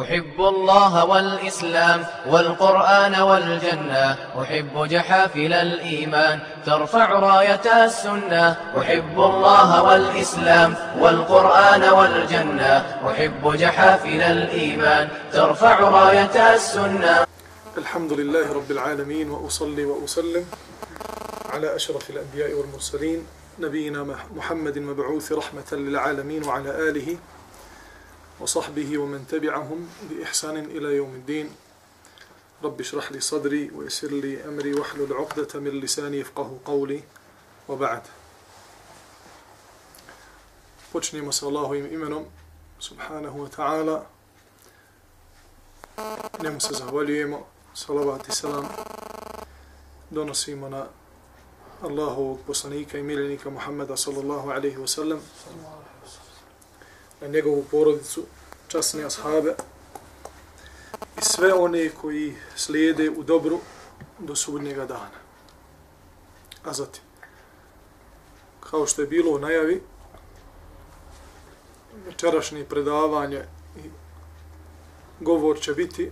أحب الله والإسلام والقرآن والجنة أحب جحافل الإيمان ترفع راية السنة أحب الله والإسلام والقرآن والجنة أحب جحافل الإيمان ترفع راية السنة. الحمد لله رب العالمين وأصلي وأسلم على أشرف الأنبياء والمرسلين نبينا محمد مبعوث رحمة للعالمين وعلى آله وصحبه ومن تبعهم بإحسان إلى يوم الدين رب اشرح لي صدري ويسر لي أمري واحلل عقدة من لساني يفقه قولي وبعد Počnemo sa Allahovim imenom, subhanahu wa ta'ala. Njemu se zahvaljujemo, salavat i salam. Donosimo na Allahovog poslanika i miljenika Muhammeda sallallahu alaihi wa sallam na njegovu porodicu, časne ashabe i sve one koji slijede u dobru do sudnjega dana. A zatim, kao što je bilo u najavi, večerašnje predavanje i govor će biti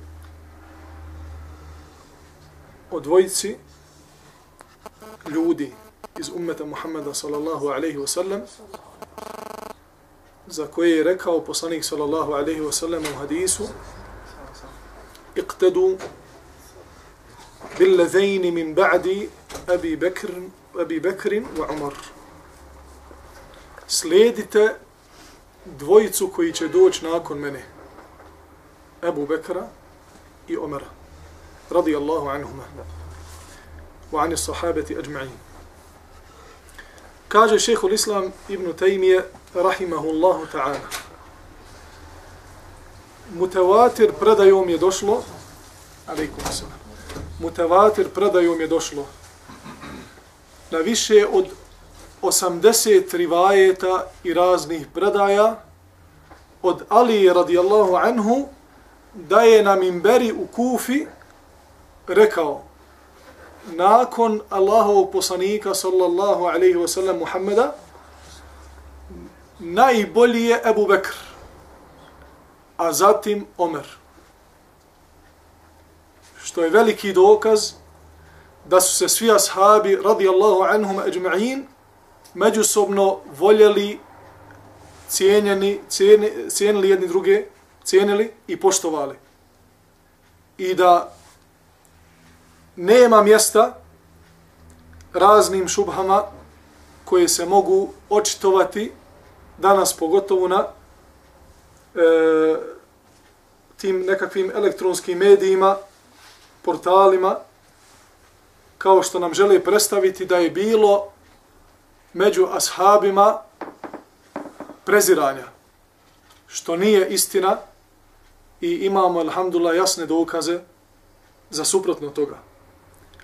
o dvojici ljudi iz ummeta Muhammeda sallallahu alaihi wa sallam za koje je rekao poslanik sallallahu alaihi wa sallam u hadisu iqtadu billazajni min ba'di Abi Bekr, Abi Bekrin wa Umar. Slijedite dvojicu koji će doći nakon mene. Abu Bekra i Umara. Radijallahu anhuma. Wa ani sahabati ajma'in. Kaže šehhul Islam ibn Taymiye rahimahullahu ta'ala. Mutawatir predajom je došlo, alaikum salam, mutawatir predajom je došlo na više od 80 rivajeta i raznih predaja od Ali radijallahu anhu da je na mimberi u Kufi rekao nakon Allahovog poslanika sallallahu alaihi wa sallam Muhammeda najbolji je Ebu Bekr, a zatim Omer. Što je veliki dokaz da su se svi ashabi radijallahu anhum ajma'in međusobno voljeli, cijenjeni, cijeni, cijenili jedni druge, cijenili i poštovali. I da nema mjesta raznim šubhama koje se mogu očitovati danas pogotovo na e, tim nekakvim elektronskim medijima, portalima, kao što nam žele predstaviti da je bilo među ashabima preziranja, što nije istina i imamo, alhamdulillah, jasne dokaze za suprotno toga.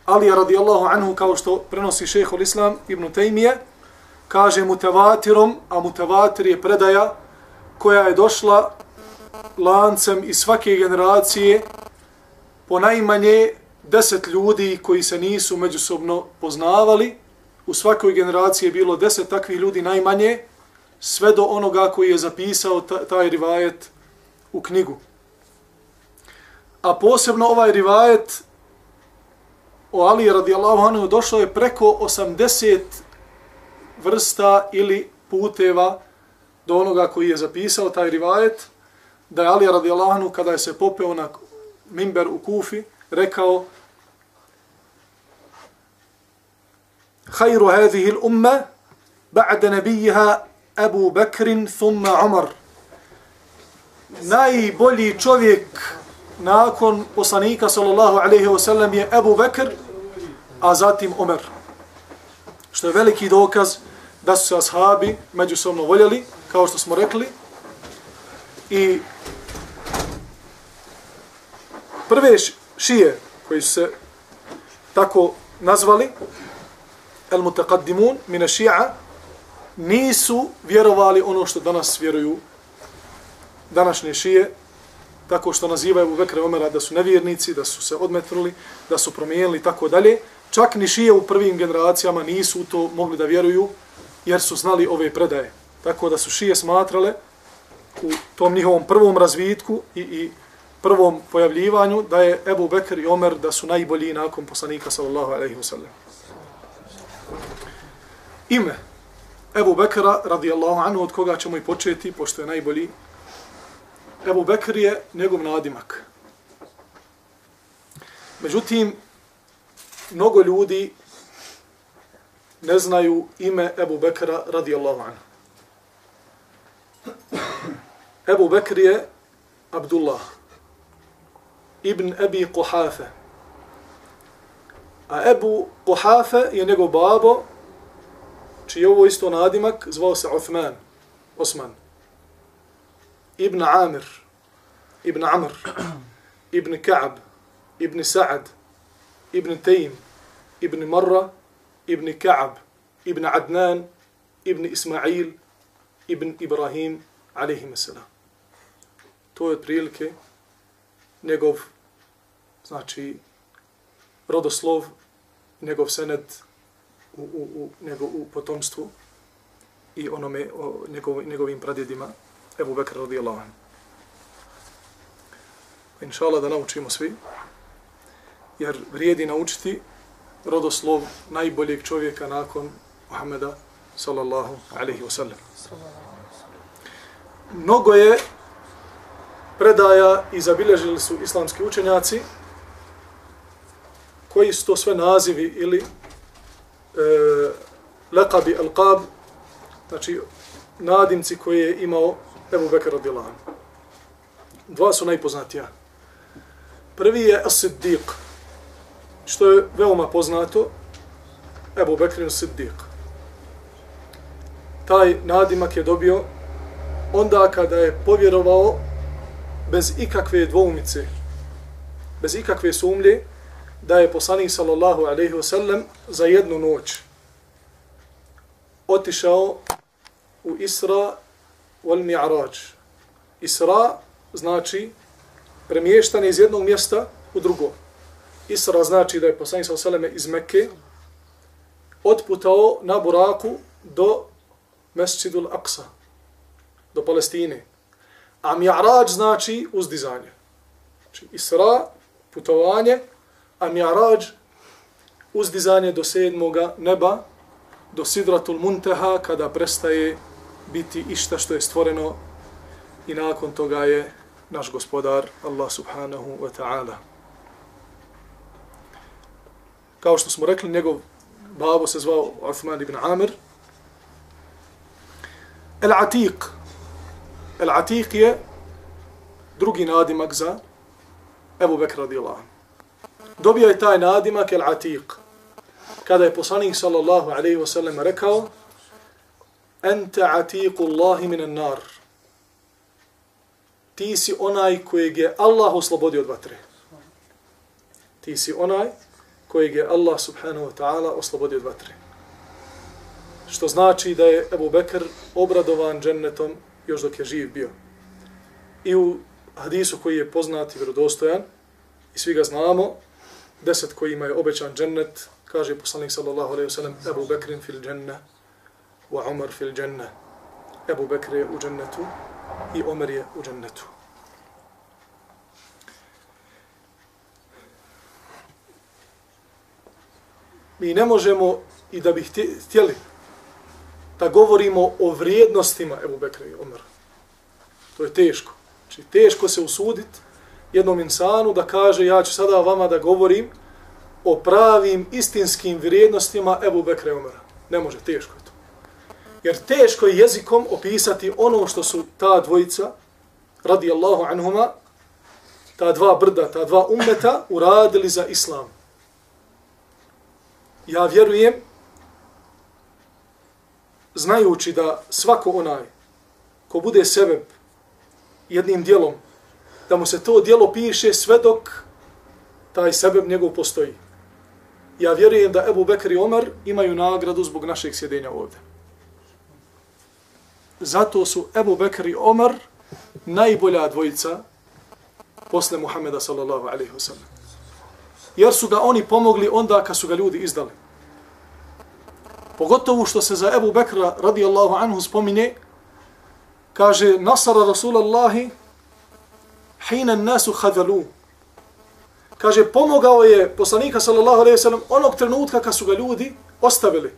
Ali radijallahu anhu, kao što prenosi šehol Islam ibn Tejmije, kaže mutevatirom, a mutevatir je predaja koja je došla lancem iz svake generacije po najmanje deset ljudi koji se nisu međusobno poznavali. U svakoj generaciji je bilo deset takvih ljudi najmanje, sve do onoga koji je zapisao taj rivajet u knjigu. A posebno ovaj rivajet o Ali radijallahu anhu došlo je preko 80 vrsta ili puteva do onoga koji je zapisao taj rivajet, da je Ali radijallahu anhu kada je se popeo na mimber u Kufi, rekao Hajru hadhihi l-umma ba'da nabijiha Abu Bakrin thumma Umar. Najbolji čovjek nakon poslanika sallallahu alaihi wa sallam je Abu Bakr, a zatim Omer. Što je veliki dokaz da su se ashabi međusobno voljeli, kao što smo rekli. I prve šije koji su se tako nazvali, el mutaqaddimun mine šija, nisu vjerovali ono što danas vjeruju današnje šije, tako što nazivaju Bekre Omera da su nevjernici, da su se odmetnuli, da su promijenili tako dalje. Čak ni šije u prvim generacijama nisu to mogli da vjeruju, jer su znali ove predaje. Tako da su šije smatrale u tom njihovom prvom razvitku i, i prvom pojavljivanju da je Ebu Bekr i Omer da su najbolji nakon poslanika sallallahu alaihi wasallam. Ime Ebu Bekra radijallahu anhu od koga ćemo i početi pošto je najbolji. Ebu Bekr je njegov nadimak. Međutim, mnogo ljudi ne znaju ime Ebu Bekra radijallahu anhu. Ebu Bekr je Abdullah ibn Ebi Kuhafe. A Ebu Kuhafe je njegov babo, čiji je ovo isto nadimak, zvao se Uthman, Osman. Ibn Amir, Ibn Amr, Ibn Ka'b, Ibn Sa'ad, Ibn Taym, Ibn Marra, Ibn Ka'b, Ibn Adnan, Ibn Ismail, Ibn Ibrahim, alaihim salam. To je otprilike njegov znači rodoslov, njegov sened u, u, u, njegov, u potomstvu i onome, o njegov, njegovim pradjedima, Ebu Bekr radijallahu anhu. Inša Allah da naučimo svi, jer vrijedi naučiti rodoslov najboljeg čovjeka nakon Muhammeda sallallahu alaihi wa sallam. Mnogo je predaja i zabilježili su islamski učenjaci koji su to sve nazivi ili e, lekabi al-qab, znači nadimci koje je imao Ebu Bekr radijalahu Dva su najpoznatija. Prvi je As-Siddiq, što je veoma poznato, Ebu Bekrinu Siddiq. Taj nadimak je dobio onda kada je povjerovao bez ikakve dvoumice, bez ikakve sumlje, da je poslanik sallallahu alaihi wasallam za jednu noć otišao u Isra wal Mi'raj. Isra znači premještanje iz jednog mjesta u drugo. Isra znači da je poslanik sallallahu alejhi ve selleme iz Mekke otputao na buraku do Mesjidul Aqsa, do Palestine. A Mi'raj znači uzdizanje. Znači Isra, putovanje, a Mi'raj uzdizanje do sedmoga neba, do Sidratul Munteha, kada prestaje biti išta što je stvoreno i nakon toga je naš gospodar Allah subhanahu wa ta'ala. Kao što smo rekli, njegov babo se zvao Uthman ibn Amir. El Atiq. El Atiq je drugi nadimak za Ebu Bekra radijallahu dobio je taj nadimak el atiq. Kada je poslanik sallallahu alaihi wasallam rekao Ente atiqu Allahi minan nar. Ti si onaj kojeg je Allah oslobodio od vatre. Ti si onaj kojeg je Allah subhanahu wa ta'ala oslobodio od vatre. Što znači da je Ebu Bekr obradovan džennetom još dok je živ bio. I u hadisu koji je poznat i vjerodostojan, i svi ga znamo, deset koji je obećan džennet, kaže poslanik sallallahu alaihi wasallam, Ebu Bekrin fil dženne, wa Umar fil dženne. Ebu Bekr je u džennetu i Umar je u džennetu. Mi ne možemo i da bi htjeli da govorimo o vrijednostima Ebu Bekra i Umar. To je teško. Znači, teško se usuditi jednom insanu da kaže ja ću sada vama da govorim o pravim istinskim vrijednostima Ebu Bekra i Umara. Ne može, teško je to. Jer teško je jezikom opisati ono što su ta dvojica, radi Allahu anhuma, ta dva brda, ta dva umeta uradili za islam. Ja vjerujem, znajući da svako onaj ko bude sebe jednim dijelom da mu se to dijelo piše sve dok taj sebeb njegov postoji. Ja vjerujem da Ebu Bekr i Omar imaju nagradu zbog našeg sjedenja ovdje. Zato su Ebu Bekr i Omar najbolja dvojica posle Muhameda sallallahu alaihi wa sallam. Jer su ga oni pomogli onda kad su ga ljudi izdali. Pogotovo što se za Ebu Bekra radijallahu anhu spominje kaže, nasara Rasulallahi hina nasu hadalu. Kaže, pomogao je poslanika sallallahu alaihi sallam onog trenutka kad su ga ljudi ostavili.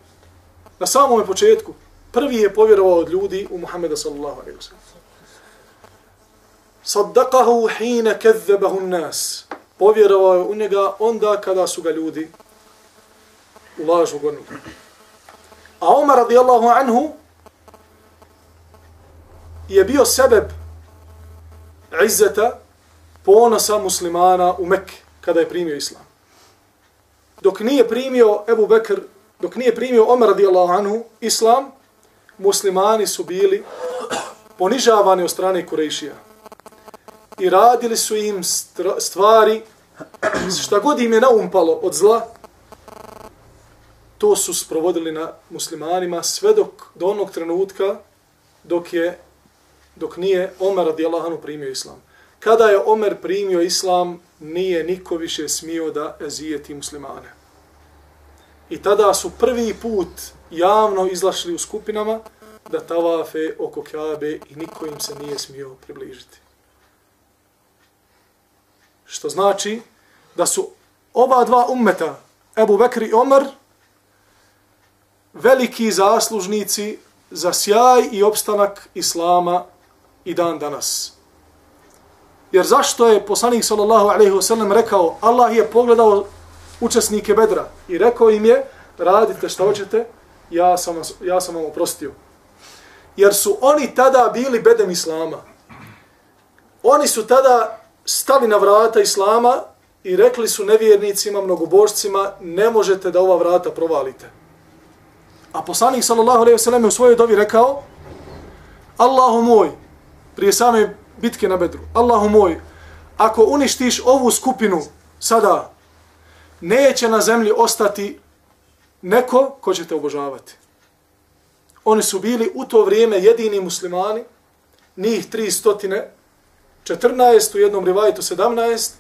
Na samom početku. Prvi je povjerovao od ljudi u Muhammeda sallallahu alaihi sallam. Saddaqahu hina kezzebahu nas. Povjerovao je u njega onda kada su ga ljudi u lažu gonili. A Omar radijallahu anhu je bio sebeb izzeta ponosa muslimana u Mekke kada je primio islam. Dok nije primio Ebu Bekr, dok nije primio Omar radijallahu anhu islam, muslimani su bili ponižavani od strane Kurejšija. I radili su im stvari šta god im je naumpalo od zla, to su sprovodili na muslimanima sve dok do onog trenutka dok je dok nije Omer radijallahu anhu primio islam. Kada je Omer primio islam, nije niko više smio da ezijeti muslimane. I tada su prvi put javno izlašli u skupinama da tavafe oko Kabe i niko im se nije smio približiti. Što znači da su ova dva ummeta, Ebu Bekri i Omer, veliki zaslužnici za sjaj i opstanak Islama i dan danas. Jer zašto je poslanik sallallahu alejhi ve sellem rekao Allah je pogledao učesnike Bedra i rekao im je radite što hoćete, ja sam, ja sam vam oprostio. Jer su oni tada bili bedem Islama. Oni su tada stali na vrata Islama i rekli su nevjernicima, mnogobožcima, ne možete da ova vrata provalite. A poslanik sallallahu alejhi ve sellem u svojoj dovi rekao: Allahu moj, prije same bitke na Bedru. Allahu moj, ako uništiš ovu skupinu sada, neće na zemlji ostati neko ko će te obožavati. Oni su bili u to vrijeme jedini muslimani, njih 300, 14, u jednom rivajetu 17,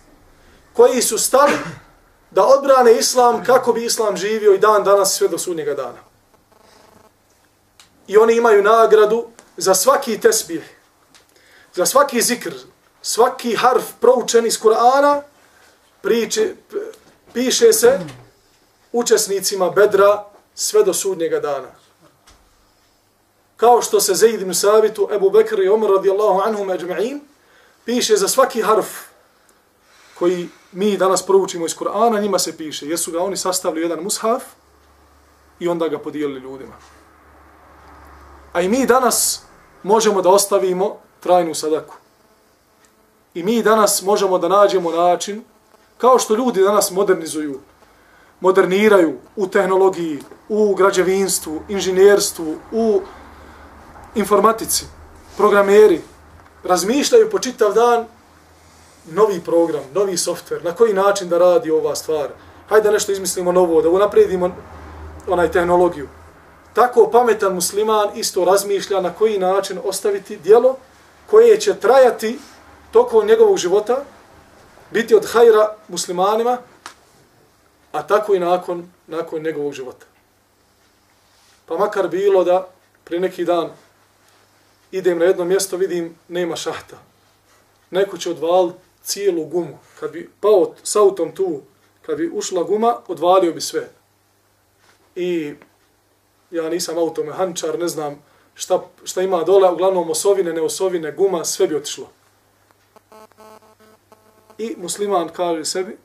koji su stali da odbrane islam kako bi islam živio i dan danas sve do sudnjega dana. I oni imaju nagradu za svaki tesbih, za svaki zikr, svaki harf proučen iz Kur'ana, priče, piše se učesnicima bedra sve do sudnjega dana. Kao što se Zaid ibn Sabitu, Ebu Bekr i Omar radijallahu anhum ajma'in, piše za svaki harf koji mi danas proučimo iz Kur'ana, njima se piše, jer su ga oni sastavili jedan mushaf i onda ga podijelili ljudima. A i mi danas možemo da ostavimo trajnu sadaku. I mi danas možemo da nađemo način, kao što ljudi danas modernizuju, moderniraju u tehnologiji, u građevinstvu, inženjerstvu, u informatici, programeri, razmišljaju po čitav dan novi program, novi softver, na koji način da radi ova stvar. Hajde da nešto izmislimo novo, da unapredimo onaj tehnologiju. Tako pametan musliman isto razmišlja na koji način ostaviti dijelo koje će trajati tokom njegovog života, biti od hajra muslimanima, a tako i nakon, nakon njegovog života. Pa makar bilo da pri neki dan idem na jedno mjesto, vidim, nema šahta. Neko će odvaliti cijelu gumu. Kad bi pao s autom tu, kad bi ušla guma, odvalio bi sve. I ja nisam automehančar, ne znam šta, šta ima dole, uglavnom osovine, neosovine, guma, sve bi otišlo. I musliman kaže sebi,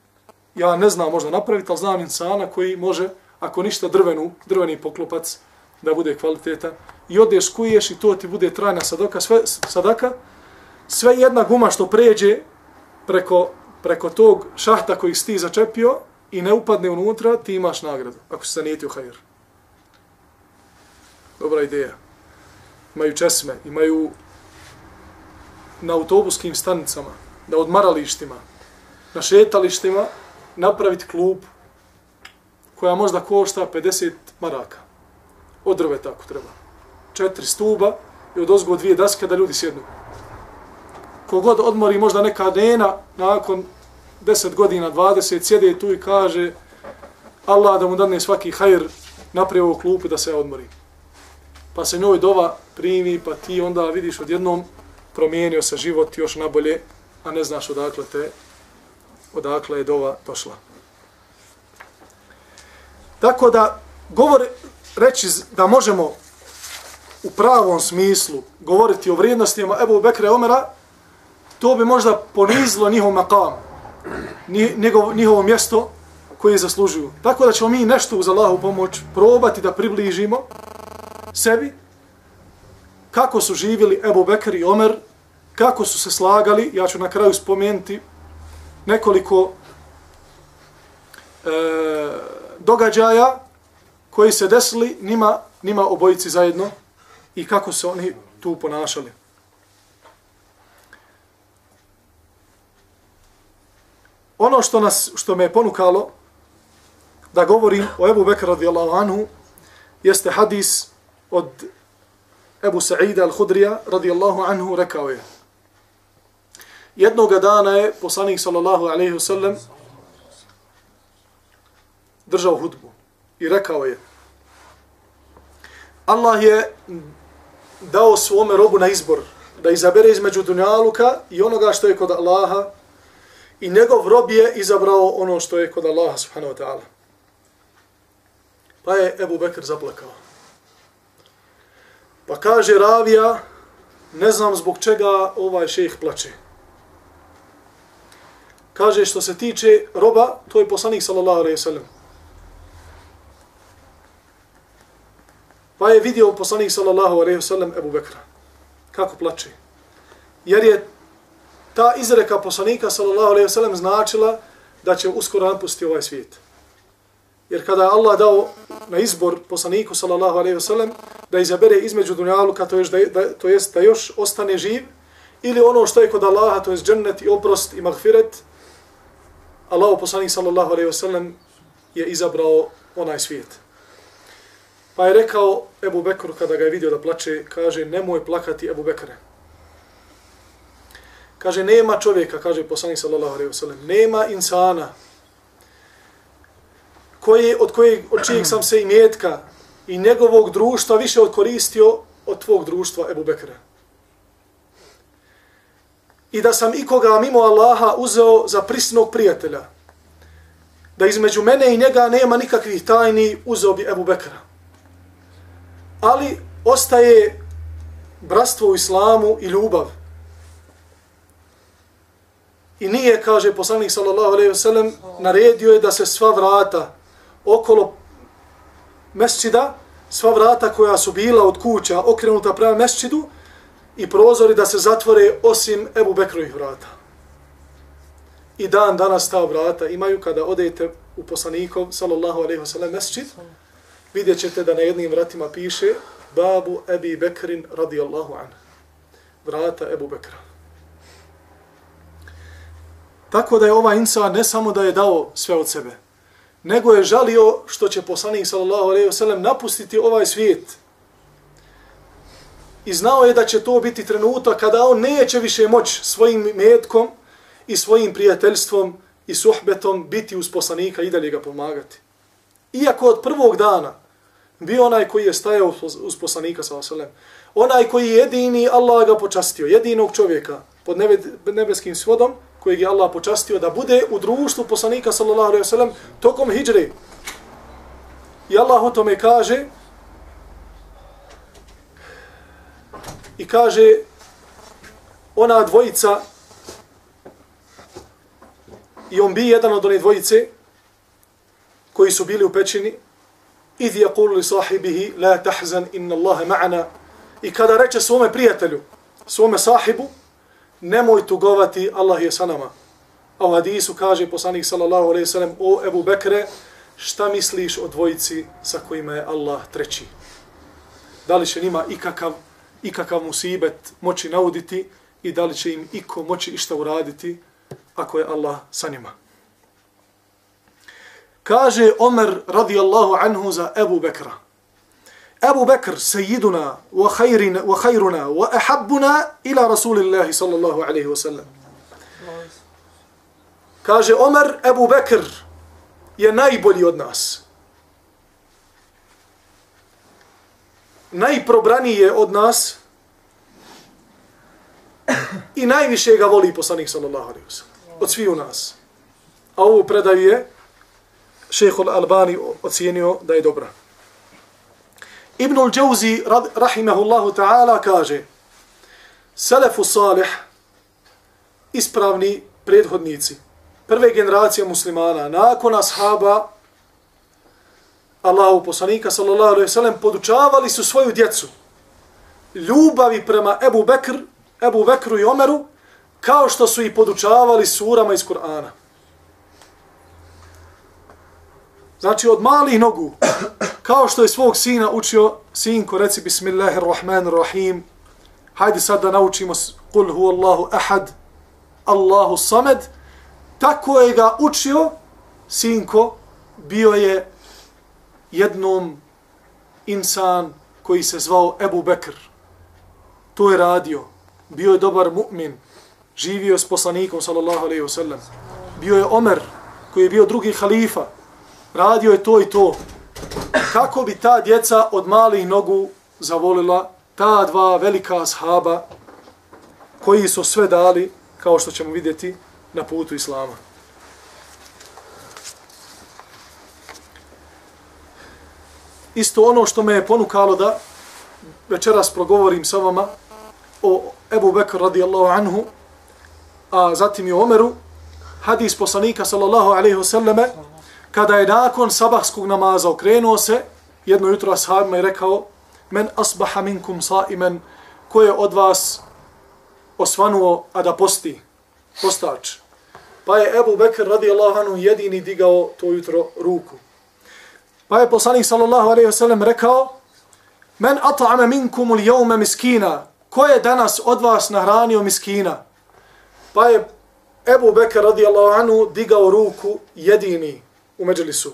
ja ne znam možda napraviti, ali znam insana koji može, ako ništa drvenu, drveni poklopac, da bude kvaliteta, i odeš kuješ i to ti bude trajna sadaka, sve, sadaka, sve jedna guma što pređe preko, preko tog šahta koji si ti začepio i ne upadne unutra, ti imaš nagradu, ako se zanijetio hajr. Dobra ideja imaju česme, imaju na autobuskim stanicama, na odmaralištima, na šetalištima napraviti klub koja možda košta 50 maraka. Od drve tako treba. Četiri stuba i od ozgo dvije daske da ljudi sjednu. Kogod odmori možda neka dena, nakon 10 godina, 20, sjede tu i kaže Allah da mu dane svaki hajr napravi ovu klupu da se odmori pa se njoj dova primi, pa ti onda vidiš odjednom promijenio se život još nabolje, a ne znaš odakle te, odakle je dova došla. Tako da, govor, reći da možemo u pravom smislu govoriti o vrijednostima Ebu Bekra i Omera, to bi možda ponizilo njihov makam, njegov, njihovo mjesto koje zaslužuju. Tako da ćemo mi nešto uz Allahu pomoć probati da približimo sebi kako su živjeli Ebu Bekr i Omer, kako su se slagali, ja ću na kraju spomenuti nekoliko e, događaja koji se desili nima, nima obojici zajedno i kako se oni tu ponašali. Ono što nas što me je ponukalo da govorim o Ebu Bekr radijallahu anhu jeste hadis od Ebu Sa'ida al-Hudrija radijallahu anhu rekao je Jednog dana je poslanik sallallahu alejhi ve sellem držao hudbu i rekao je Allah je dao svome robu na izbor da izabere između dunjaluka i onoga što je kod Allaha i njegov rob je izabrao ono što je kod Allaha subhanahu wa ta'ala. Pa je Ebu Bekr zaplakao. Pa kaže Ravija, ne znam zbog čega ovaj šejh plače. Kaže što se tiče roba, to je poslanik sallallahu alejhi ve sellem. Pa je vidio poslanik sallallahu alejhi ve sellem Abu Bekra kako plače. Jer je ta izreka poslanika sallallahu alejhi ve sellem značila da će uskoro napustiti ovaj svijet. Jer kada je Allah dao na izbor poslaniku sallallahu alejhi ve sellem da izabere između dunjaluka to jest da, da to jest da još ostane živ ili ono što je kod Allaha to jest džennet i oprost i magfiret Allah poslanik sallallahu alejhi ve sellem je izabrao onaj svijet. Pa je rekao Ebu Bekru kada ga je vidio da plače, kaže nemoj plakati Ebu Bekre. Kaže nema čovjeka, kaže poslanik sallallahu alejhi ve sellem, nema insana koji od kojeg od čijeg sam se imetka i njegovog društva više odkoristio od tvog društva Ebu Bekra i da sam ikoga mimo Allaha uzeo za prisnog prijatelja, da između mene i njega nema nikakvih tajni, uzeo bi Ebu Bekra. Ali ostaje bratstvo u islamu i ljubav. I nije, kaže poslanik sallallahu alejhi ve sellem, naredio je da se sva vrata okolo mesčida, sva vrata koja su bila od kuća okrenuta prema mesčidu, i prozori da se zatvore osim Ebu Bekrovih vrata. I dan danas ta vrata imaju kada odete u poslanikov, sallallahu alaihi ve sellem mesčit, vidjet ćete da na jednim vratima piše Babu Ebi Bekrin radijallahu an. Vrata Ebu Bekra. Tako da je ova insa ne samo da je dao sve od sebe, nego je žalio što će poslanik sallallahu alejhi ve sellem napustiti ovaj svijet i znao je da će to biti trenutak kada on neće više moć svojim metkom i svojim prijateljstvom i suhbetom biti uz poslanika i dalje ga pomagati. Iako od prvog dana bio onaj koji je stajao uz poslanika sa vaselem, onaj koji je jedini Allah ga počastio, jedinog čovjeka pod nebeskim svodom kojeg je Allah počastio da bude u društvu poslanika sallallahu alejhi ve sellem tokom hidžre. I Allah o tome kaže i kaže ona dvojica i on bi jedan od one dvojice koji su bili u pećini idh yaqulu li sahibihi la tahzan inna Allaha ma'ana i kada reče svome prijatelju svome sahibu nemoj tugovati Allah je sa nama. A u hadisu kaže poslanik sallallahu alejhi ve sellem o Ebu Bekre šta misliš o dvojici sa kojima je Allah treći? Da li će njima ikakav ikakav musibet moći nauditi i da li će im iko moći išta uraditi ako je Allah sa njima. Kaže Omer radijallahu anhu za Ebu Bekra. Ebu Bekr sejiduna wa, khayrina, wa khayruna wa ahabbuna ila rasulillahi sallallahu alaihi wa sallam. Kaže Omer Ebu Bekr je najbolji od nas. Najprobraniji je od nas i najviše ga voli poslanik sallallahu alaihi wa Od svih u nas. A ovu predaju je šehol Albani ocijenio da je dobra. Ibnul Džauzi, rahimahullahu ta'ala, kaže Selefu salih, ispravni prethodnici, prve generacije muslimana, nakon ashaba, Allahu poslanika, sallallahu alaihi sallam, podučavali su svoju djecu ljubavi prema Ebu Bekr, Ebu Bekru i Omeru, kao što su i podučavali surama iz Kur'ana. Znači od malih nogu, kao što je svog sina učio, sinko reci bismillahirrahmanirrahim, hajde sad da naučimo kul hu Allahu ahad, Allahu samed, tako je ga učio, sinko, bio je jednom insan koji se zvao Ebu Bekr. To je radio. Bio je dobar mu'min. Živio s poslanikom, sallallahu alaihi wa sallam. Bio je Omer, koji je bio drugi halifa radio je to i to. Kako bi ta djeca od malih nogu zavolila ta dva velika ashaba koji su sve dali, kao što ćemo vidjeti, na putu Islama. Isto ono što me je ponukalo da večeras progovorim sa vama o Ebu Bekr radijallahu anhu, a zatim i o Omeru, hadis poslanika sallallahu alaihi wasallame, kada je nakon sabahskog namaza okrenuo se, jedno jutro ashabima i rekao, men asbaha minkum saimen, ko je od vas osvanuo, a da posti, postač. Pa je Ebu Bekr radijallahu anhu jedini digao to jutro ruku. Pa je poslanik sallallahu alaihi wasallam rekao, men at'ama minkum ul jevme miskina, ko je danas od vas nahranio miskina? Pa je Ebu Bekr radijallahu anhu digao ruku jedini u međelisu.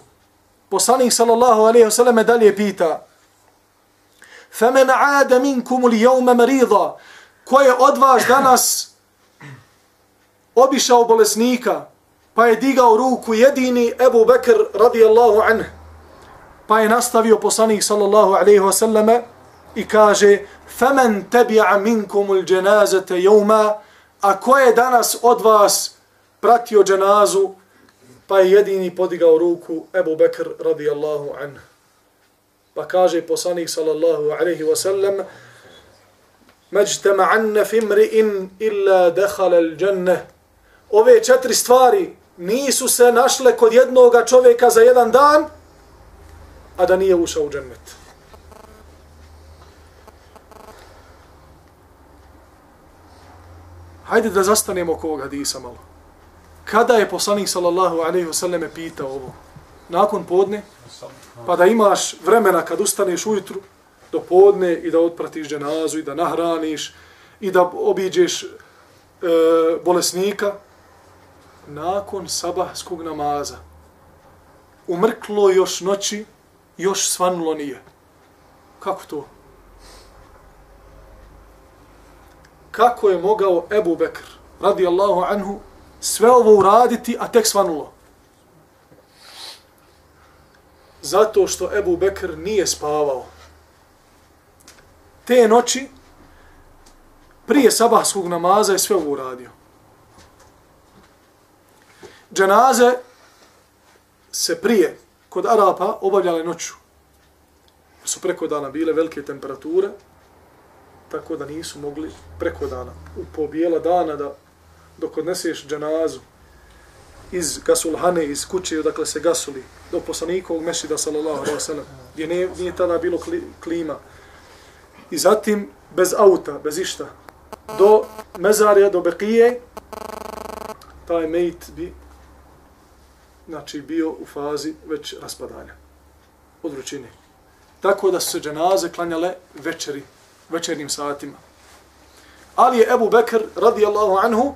Poslanik sallallahu alejhi ve sellem dalje pita: "Faman aada minkum al-yawma marida?" Ko je od vas danas obišao bolesnika, pa je digao ruku jedini Ebu Bekr radijallahu anhu. Pa je nastavio poslanik sallallahu alejhi ve selleme i kaže: "Faman tabi'a minkum al-janazata yawma?" A ko je danas od vas pratio dženazu pa je jedini podigao ruku Ebu Bekr radijallahu anhu. Pa kaže poslanik sallallahu alaihi wa sallam, Međtema'anne fimri'in illa dehala al-đenne. Ove četiri stvari nisu se našle kod jednog čovjeka za jedan dan, a da nije ušao u džennet. Hajde da zastanemo oko ovog hadisa malo kada je poslanik sallallahu alaihi wasallam pitao ovo? Nakon podne? Pa da imaš vremena kad ustaneš ujutru do podne i da otpratiš dženazu i da nahraniš i da obiđeš e, bolesnika nakon sabahskog namaza. Umrklo još noći, još svanulo nije. Kako to? Kako je mogao Ebu Bekr, radijallahu anhu, sve ovo uraditi, a tek svanulo. Zato što Ebu Bekr nije spavao. Te noći, prije sabahskog namaza je sve ovo uradio. Dženaze se prije kod Arapa obavljale noću. Su preko dana bile velike temperature, tako da nisu mogli preko dana, u pobijela dana da dok odneseš dženazu iz gasulhane, iz kuće, odakle se gasuli, do poslanikovog mešida, sallallahu alaihi wa sallam, gdje nije, nije tada bilo klima. I zatim, bez auta, bez išta, do mezarja, do bekije, taj mejt bi znači, bio u fazi već raspadanja od vrućine. Tako da su se dženaze klanjale večeri, večernim satima. Ali je Ebu Bekr, radijallahu anhu,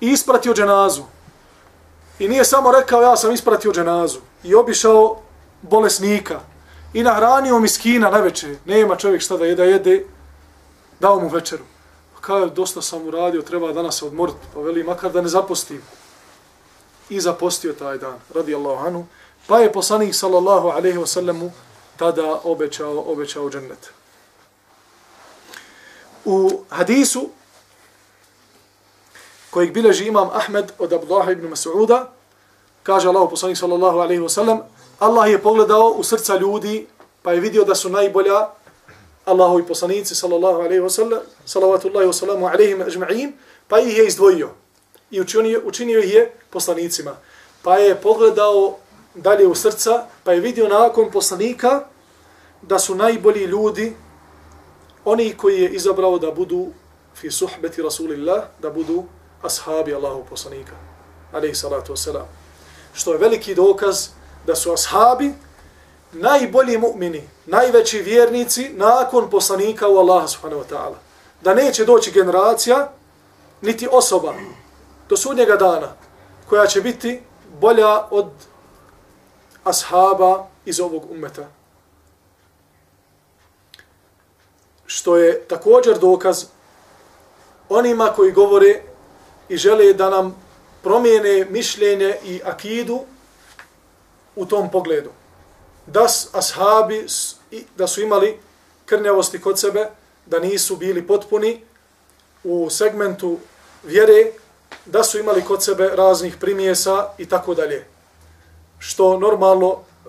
i ispratio dženazu. I nije samo rekao ja sam ispratio dženazu i obišao bolesnika i nahranio miskina na večer. Nema čovjek šta da jede, jede, dao mu večeru. Pa kao je, dosta sam uradio, treba danas se odmoriti, pa veli makar da ne zapostim. I zapostio taj dan, radi Allahu anu. Pa je poslanik sallallahu alaihi wasallamu tada obećao, obećao džennet. U hadisu kojeg bileži imam Ahmed od Abdullah ibn Mas'uda, kaže Allah poslanik sallallahu alaihi wa sallam, Allah je pogledao u srca ljudi, pa je vidio da su najbolja Allahovi poslanici sallallahu alaihi wa sallam, salavatullahi wasallamu alaihim ajma'in, pa ih je izdvojio i učinio, učinio ih je poslanicima. Pa je pogledao dalje u srca, pa je vidio nakon poslanika da su najbolji ljudi oni koji je izabrao da budu fi suhbeti Rasulillah, da budu ashabi Allahu poslanika, alaihi salatu wasalam. Što je veliki dokaz da su ashabi najbolji mu'mini, najveći vjernici nakon poslanika u Allaha subhanahu wa ta'ala. Da neće doći generacija, niti osoba do sudnjega dana koja će biti bolja od ashaba iz ovog ummeta. Što je također dokaz onima koji govore i žele da nam promijene mišljenje i akidu u tom pogledu. Da ashabi da su imali krnjavosti kod sebe, da nisu bili potpuni u segmentu vjere, da su imali kod sebe raznih primjesa i tako dalje. Što normalno e,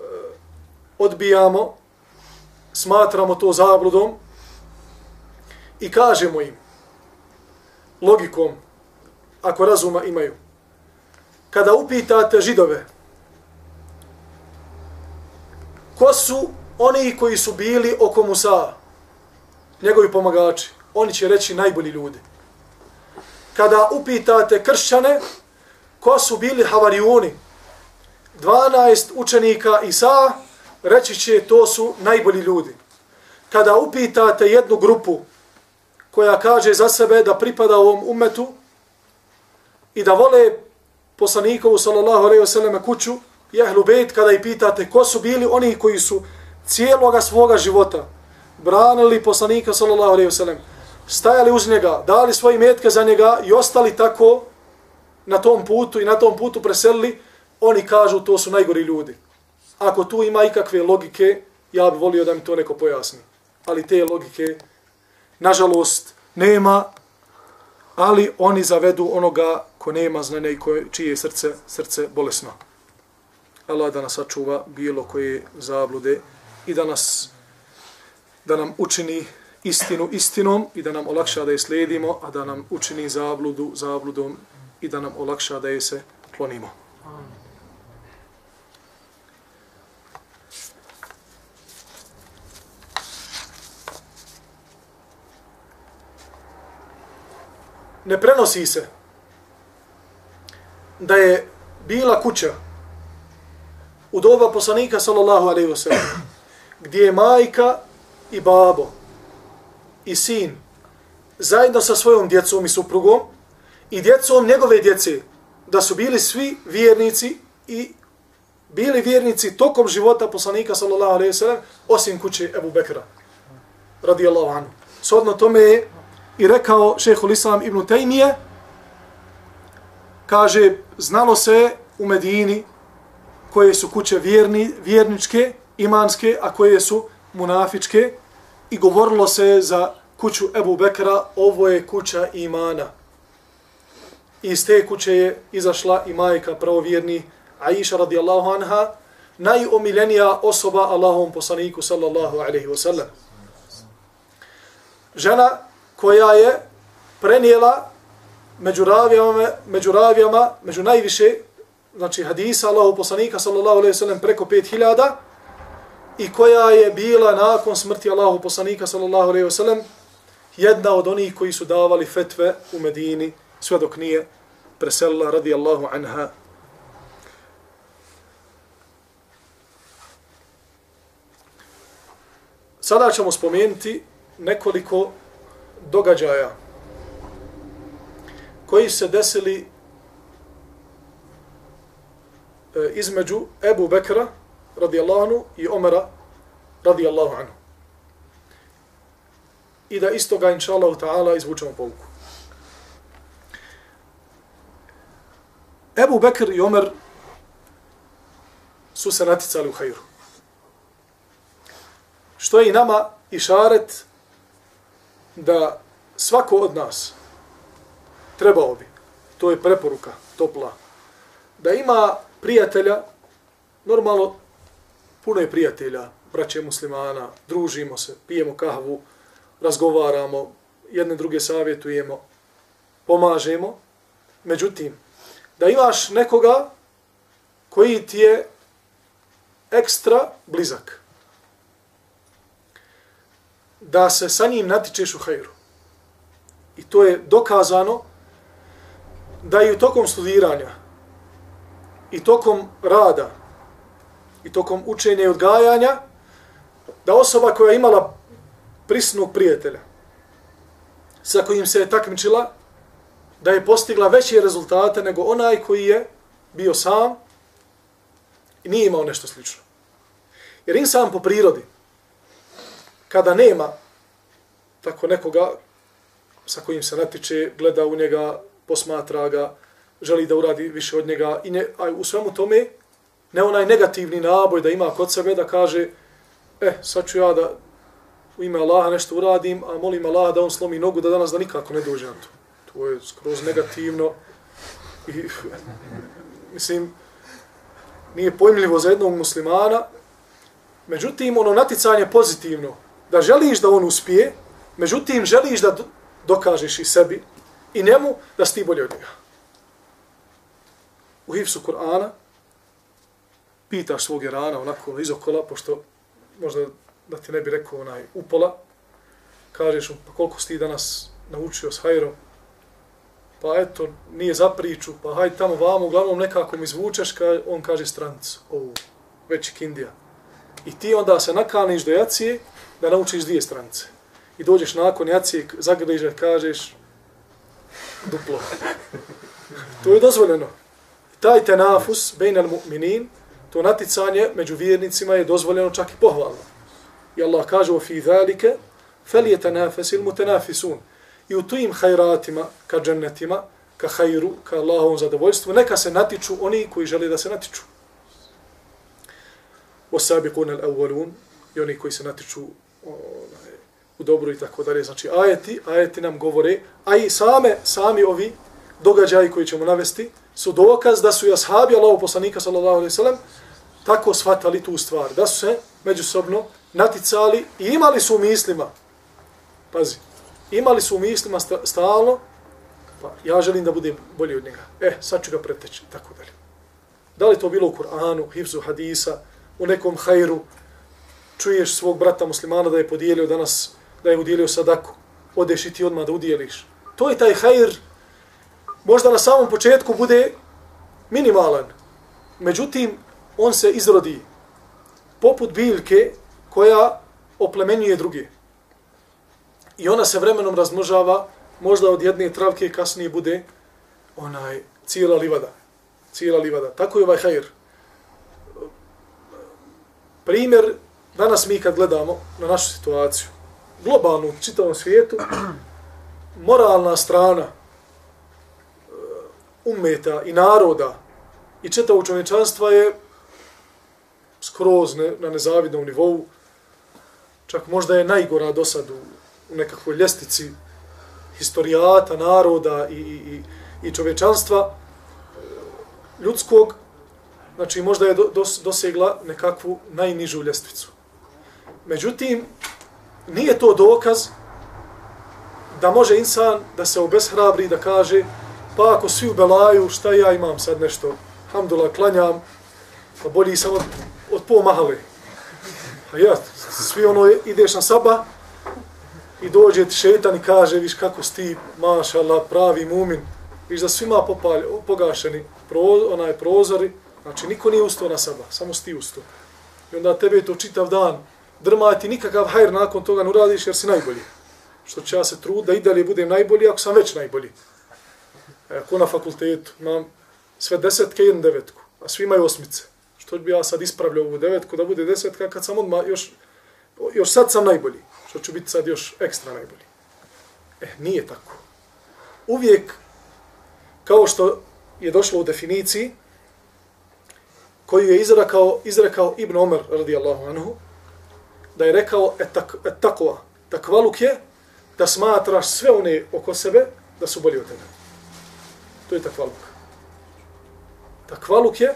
odbijamo, smatramo to zabludom i kažemo im logikom ako razuma imaju. Kada upitate židove, ko su oni koji su bili oko Musa, njegovi pomagači, oni će reći najbolji ljudi. Kada upitate kršćane, ko su bili havarijuni, 12 učenika Isa, reći će to su najbolji ljudi. Kada upitate jednu grupu koja kaže za sebe da pripada ovom umetu, i da vole poslanikovu sallallahu alejhi ve selleme kuću i ehlu bejt kada i pitate ko su bili oni koji su cijeloga svoga života branili poslanika sallallahu alejhi ve sellem stajali uz njega dali svoje metke za njega i ostali tako na tom putu i na tom putu preselili oni kažu to su najgori ljudi. Ako tu ima ikakve logike ja bih volio da mi to neko pojasni. Ali te logike nažalost nema ali oni zavedu onoga ko nema znanja i ko, čije srce, srce bolesno. Allah da nas sačuva bilo koje zablude i da nas da nam učini istinu istinom i da nam olakša da je slijedimo, a da nam učini zabludu zabludom i da nam olakša da je se klonimo. Ne prenosi se da je bila kuća u doba poslanika sallallahu alejhi ve sellem gdje je majka i babo i sin zajedno sa svojom djecom i suprugom i djecom njegove djece da su bili svi vjernici i bili vjernici tokom života poslanika sallallahu alejhi ve sellem osim kuće Ebu Bekra radijallahu anhu. Sodno tome je i rekao šehhul Islam ibn Taymiye kaže, znalo se u Medini koje su kuće vjerni, vjerničke, imanske, a koje su munafičke i govorilo se za kuću Ebu Bekra, ovo je kuća imana. I iz te kuće je izašla i majka pravovjerni Aisha radijallahu anha, najomiljenija osoba Allahom poslaniku sallallahu alaihi wa sallam. Žena koja je prenijela među ravijama, među ravijama, među najviše, znači hadisa Allahu poslanika sallallahu alejhi ve sellem preko 5000 i koja je bila nakon smrti Allahu poslanika sallallahu alejhi ve sellem jedna od onih koji su davali fetve u Medini sve dok nije preselila radijallahu anha. Sada ćemo spomenuti nekoliko događaja koji se desili e, između Ebu Bekra radijallahu anhu i Omara radijallahu anhu. I da isto ga inša Allah ta'ala izvučemo pouku. Ebu Bekr i Omer su se naticali u hajru. što je i nama išaret da svako od nas trebao bi, to je preporuka, topla, da ima prijatelja, normalno puno je prijatelja, braće muslimana, družimo se, pijemo kahvu, razgovaramo, jedne druge savjetujemo, pomažemo. Međutim, da imaš nekoga koji ti je ekstra blizak, da se sa njim natičeš u hajru. I to je dokazano da i tokom studiranja i tokom rada i tokom učenja i odgajanja da osoba koja je imala prisnog prijatelja sa kojim se je takmičila da je postigla veće rezultate nego onaj koji je bio sam i nije imao nešto slično. Jer insan po prirodi, kada nema tako nekoga sa kojim se natiče, gleda u njega, posmatra ga, želi da uradi više od njega i ne, a u svemu tome ne onaj negativni naboj da ima kod sebe da kaže e, sad ću ja da u ime Allaha nešto uradim, a molim Allaha da on slomi nogu da danas da nikako ne dođe na to. To je skroz negativno i mislim nije pojmljivo za jednog muslimana. Međutim, ono naticanje pozitivno, da želiš da on uspije, međutim, želiš da dokažeš i sebi i njemu da si ti bolje od njega. U hifsu Kur'ana pitaš svog Irana onako ono, izokola, pošto možda da ti ne bi rekao onaj upola, kažeš mu, pa koliko si ti danas naučio s hajrom, pa eto, nije za priču, pa hajde tamo vamo, uglavnom nekako mi zvučeš, ka, on kaže stranicu, ovu, veći kindija. I ti onda se nakaniš do jacije da naučiš dvije stranice. I dođeš nakon jacije, zagrliže, kažeš duplo. To je dozvoljeno. Taj tenafus, bejnel mu'minin, to naticanje među vjernicima je dozvoljeno čak i pohvalno. I Allah kaže o fi zalike, فَلْيَتَنَافَسِ الْمُتَنَافِسُونَ I u tujim hajratima, ka džennetima, ka hajru, ka Allahovom zadovoljstvu, neka se natiču oni koji žele da se natiču. وَسَابِقُونَ الْأَوَّلُونَ I oni koji se natiču onaj, u dobru i tako dalje. Znači, ajeti, ajeti nam govore, a i same, sami ovi događaji koji ćemo navesti, su dokaz da su i ashabi Allahu poslanika sallallahu alejhi ve sellem tako shvatali tu stvar, da su se međusobno naticali i imali su u mislima, pazi, imali su u mislima stalno, pa ja želim da budem bolji od njega. E, sad ću ga preteći, tako dalje. Da li to bilo u Kur'anu, hifzu hadisa, u nekom hajru, čuješ svog brata muslimana da je podijelio danas, da je udjelio sadaku, odeš i ti odmah da udjeliš. To je taj hajr, možda na samom početku bude minimalan, međutim, on se izrodi poput biljke koja oplemenjuje druge. I ona se vremenom razmnožava, možda od jedne travke kasnije bude onaj cijela livada. Cijela livada. Tako je ovaj hajr. Primjer, danas mi kad gledamo na našu situaciju, globalno u čitavom svijetu, moralna strana e, umeta i naroda i čitavog čovječanstva je skroz ne, na nezavidnom nivou, čak možda je najgora do sad u, u nekakvoj ljestici historijata, naroda i, i, i čovječanstva e, ljudskog, znači možda je do, dos, dosegla nekakvu najnižu ljestvicu. Međutim, nije to dokaz da može insan da se obeshrabri da kaže pa ako svi u belaju, šta ja imam sad nešto, hamdula, klanjam, pa bolji sam od, od pol mahale. Pa A ja, svi ono, ideš na saba i dođe ti šetan i kaže, viš kako si ti, mašala, pravi mumin, viš da svima popalj, pogašeni proz, onaj prozori, znači niko nije ustao na saba, samo ti ustao. I onda tebe to čitav dan drma ti nikakav hajr nakon toga ne uradiš jer si najbolji. Što će ja se trud da i dalje budem najbolji ako sam već najbolji. E, ako na fakultetu imam sve desetke i jednu devetku, a svi imaju osmice što bi ja sad ispravljao ovu devetku da bude desetka kad sam odmah još, još sad sam najbolji. Što ću biti sad još ekstra najbolji. E, nije tako. Uvijek, kao što je došlo u definiciji, koju je izrekao, izrekao Ibn Omer radijallahu anhu, da je rekao etak, tak. E takvaluk je da smatraš sve one oko sebe da su bolji od tebe. To je takvaluk. Takvaluk je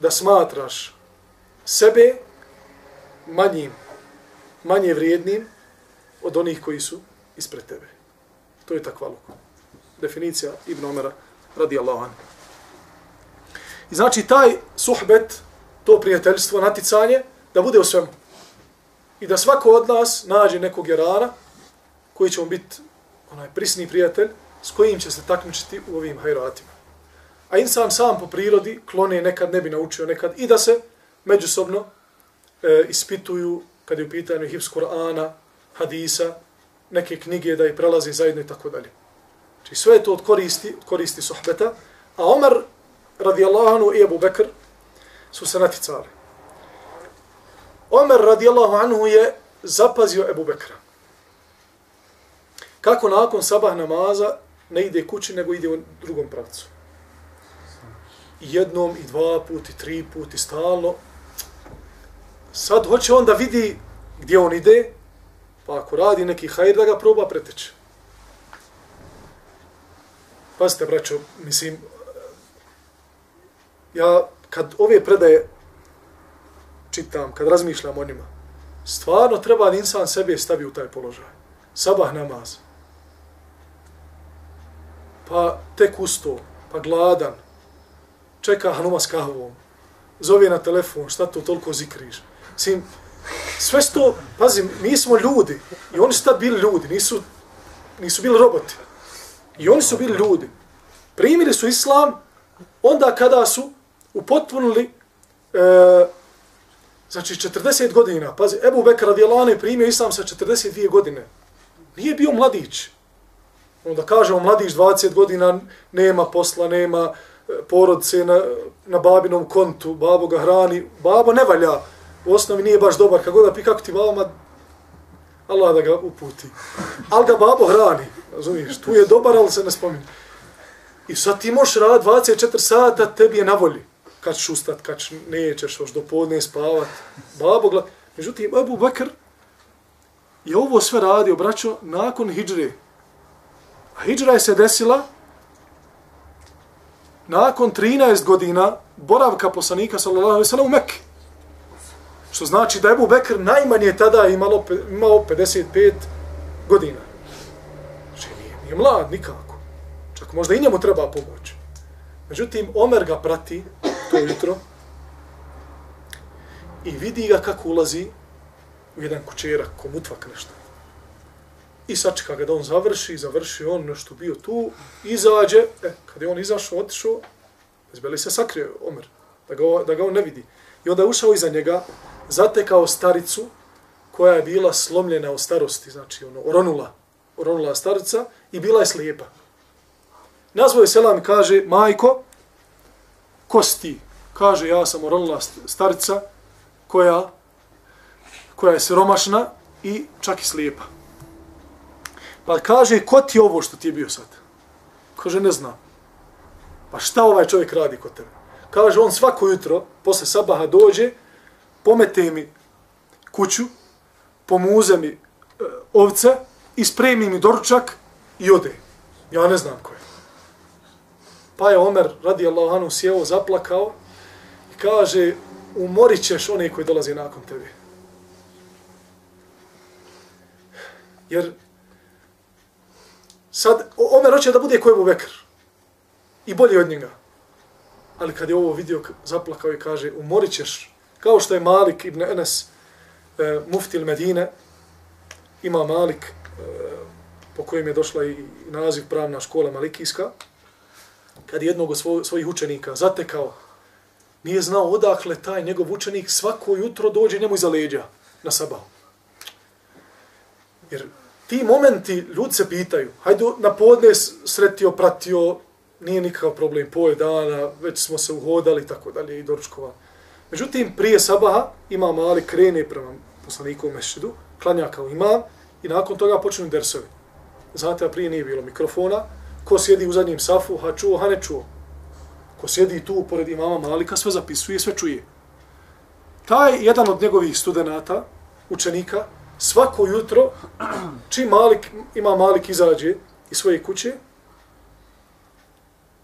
da smatraš sebe manjim, manje vrijednim od onih koji su ispred tebe. To je takvaluk. Definicija Ibn Omera radi Allahan. I znači taj suhbet, to prijateljstvo, naticanje, da bude u svemu. I da svako od nas nađe nekog jerara koji će mu biti onaj prisni prijatelj s kojim će se takmičiti u ovim hajratima. A insan sam po prirodi klone nekad ne bi naučio nekad i da se međusobno e, ispituju kad je u pitanju hips Kur'ana, hadisa, neke knjige da i prelazi zajedno i tako dalje. Znači sve je to od koristi, od koristi sohbeta. A Omar radijallahu anhu i Abu Bekr su se naticali. Omer radijallahu anhu je zapazio Ebu Bekra. Kako nakon sabah namaza ne ide kući, nego ide u drugom pravcu. I jednom, i dva put i tri puti, stalno. Sad hoće on da vidi gdje on ide, pa ako radi neki hajr, da ga proba preteći. Pazite, braćo, mislim, ja kad ove predaje čitam, kad razmišljam o njima, stvarno treba da insan sebe stavi u taj položaj. Sabah namaz. Pa tek usto, pa gladan, čeka Hanuma s kahvom, zove na telefon, šta to toliko zikriš. Sim, sve sto, pazi, mi smo ljudi i oni su tad bili ljudi, nisu, nisu bili roboti. I oni su bili ljudi. Primili su islam onda kada su upotpunili e, Znači, 40 godina, pazi, Ebu Bekr radijalane je primio islam sa 42 godine. Nije bio mladić. Onda kažemo, mladić 20 godina, nema posla, nema e, porodce na, na babinom kontu, babo ga hrani, babo ne valja, u osnovi nije baš dobar, kako da pi, kako ti babo, Allah da ga uputi. Ali ga babo hrani, razumiješ, tu je dobar, ali se ne spominje. I sad ti možeš rad 24 sata, tebi je na volji kad ćeš ustat, kad ćeš, nećeš, hoš do podne spavat, babo glad. Međutim, Abu Bakr je ovo sve radio, braćo, nakon hijđre. A hijđra je se desila nakon 13 godina boravka poslanika, sallallahu alaihi sallam, u Mekke. Što znači da je Abu Bakr najmanje tada imalo, imao 55 godina. Znači, nije, nije mlad nikako. Čak možda i njemu treba pomoć. Međutim, Omer ga prati to jutro i vidi ga kako ulazi u jedan kućerak, komutvak nešto. I sačeka ga da on završi, završi on nešto bio tu, izađe, e, kad je on izašao, otišao, izbeli se sakrio Omer, da ga, da ga on ne vidi. I onda je ušao iza njega, zatekao staricu koja je bila slomljena od starosti, znači ono, oronula, oronula starica i bila je slijepa. Nazvao je selam i kaže, majko, kosti. Kaže, ja sam oronila starica koja, koja je siromašna i čak i slijepa. Pa kaže, ko ti ovo što ti je bio sad? Kaže, ne znam. Pa šta ovaj čovjek radi kod tebe? Kaže, on svako jutro, posle sabaha dođe, pomete mi kuću, pomuze mi e, ovce, ispremi mi doručak i ode. Ja ne znam ko je. Pa je Omer, radi Allahu anhu sjeo, zaplakao i kaže, umorit ćeš one koji dolazi nakon tebe. Jer sad, Omer hoće da bude koji Bekr. I bolji od njega. Ali kad je ovo vidio, zaplakao i kaže, umorit ćeš, kao što je Malik ibn Enes, e, muftil Medine, ima Malik, e, po kojem je došla i naziv pravna škola Malikijska, kad jednog od svojih učenika zatekao, nije znao odakle taj njegov učenik svako jutro dođe njemu iza leđa na sabahu. Jer ti momenti ljudi se pitaju, hajde na podne sretio, pratio, nije nikakav problem, poje dana, već smo se uhodali, tako dalje, i doručkovali. Međutim, prije sabaha ima mali krene prema poslaniku u mešćidu, klanja kao imam, i nakon toga počinu dersovi. Znate, a prije nije bilo mikrofona, ko sjedi u zadnjem safu, ha čuo, ha ne čuo. Ko sjedi tu pored imama Malika, sve zapisuje, sve čuje. Taj jedan od njegovih studenta učenika, svako jutro, čim Malik, ima Malik izađe iz svoje kuće,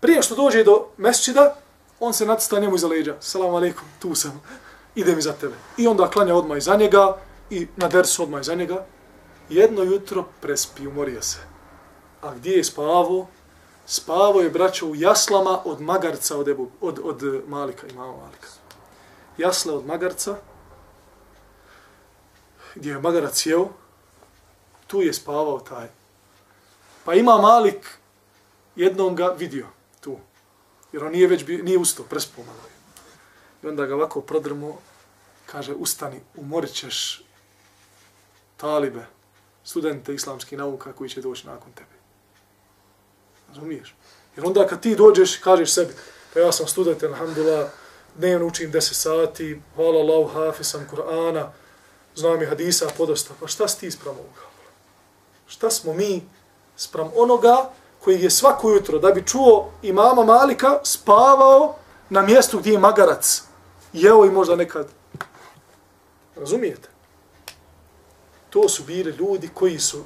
prije što dođe do mesčida, on se natsta njemu iza leđa. Salam alaikum, tu sam, idem iza tebe. I onda klanja odmah iza njega i na dersu odmah iza njega. Jedno jutro prespi, umorio se. A gdje je spavo? Spavo je braćo u jaslama od magarca od, Ebu, od, od Malika, imamo Malika. Jasle od magarca, gdje je magarac jeo, tu je spavao taj. Pa ima Malik jednom ga vidio tu. Jer on nije već bio, nije ustao, prespomalo je. I onda ga ovako prodrmo, kaže, ustani, umorit ćeš talibe, studente islamskih nauka koji će doći nakon tebe. Razumiješ? Jer onda kad ti dođeš, kažeš sebi, pa ja sam student, alhamdulillah, dnevno učim 10 sati, hvala Allahu, hafiz sam Kur'ana, znam i hadisa podosta, pa šta si ti sprem ovoga? Šta smo mi sprem onoga koji je svako jutro, da bi čuo i mama Malika, spavao na mjestu gdje je magarac, jeo i možda nekad. Razumijete? To su bili ljudi koji su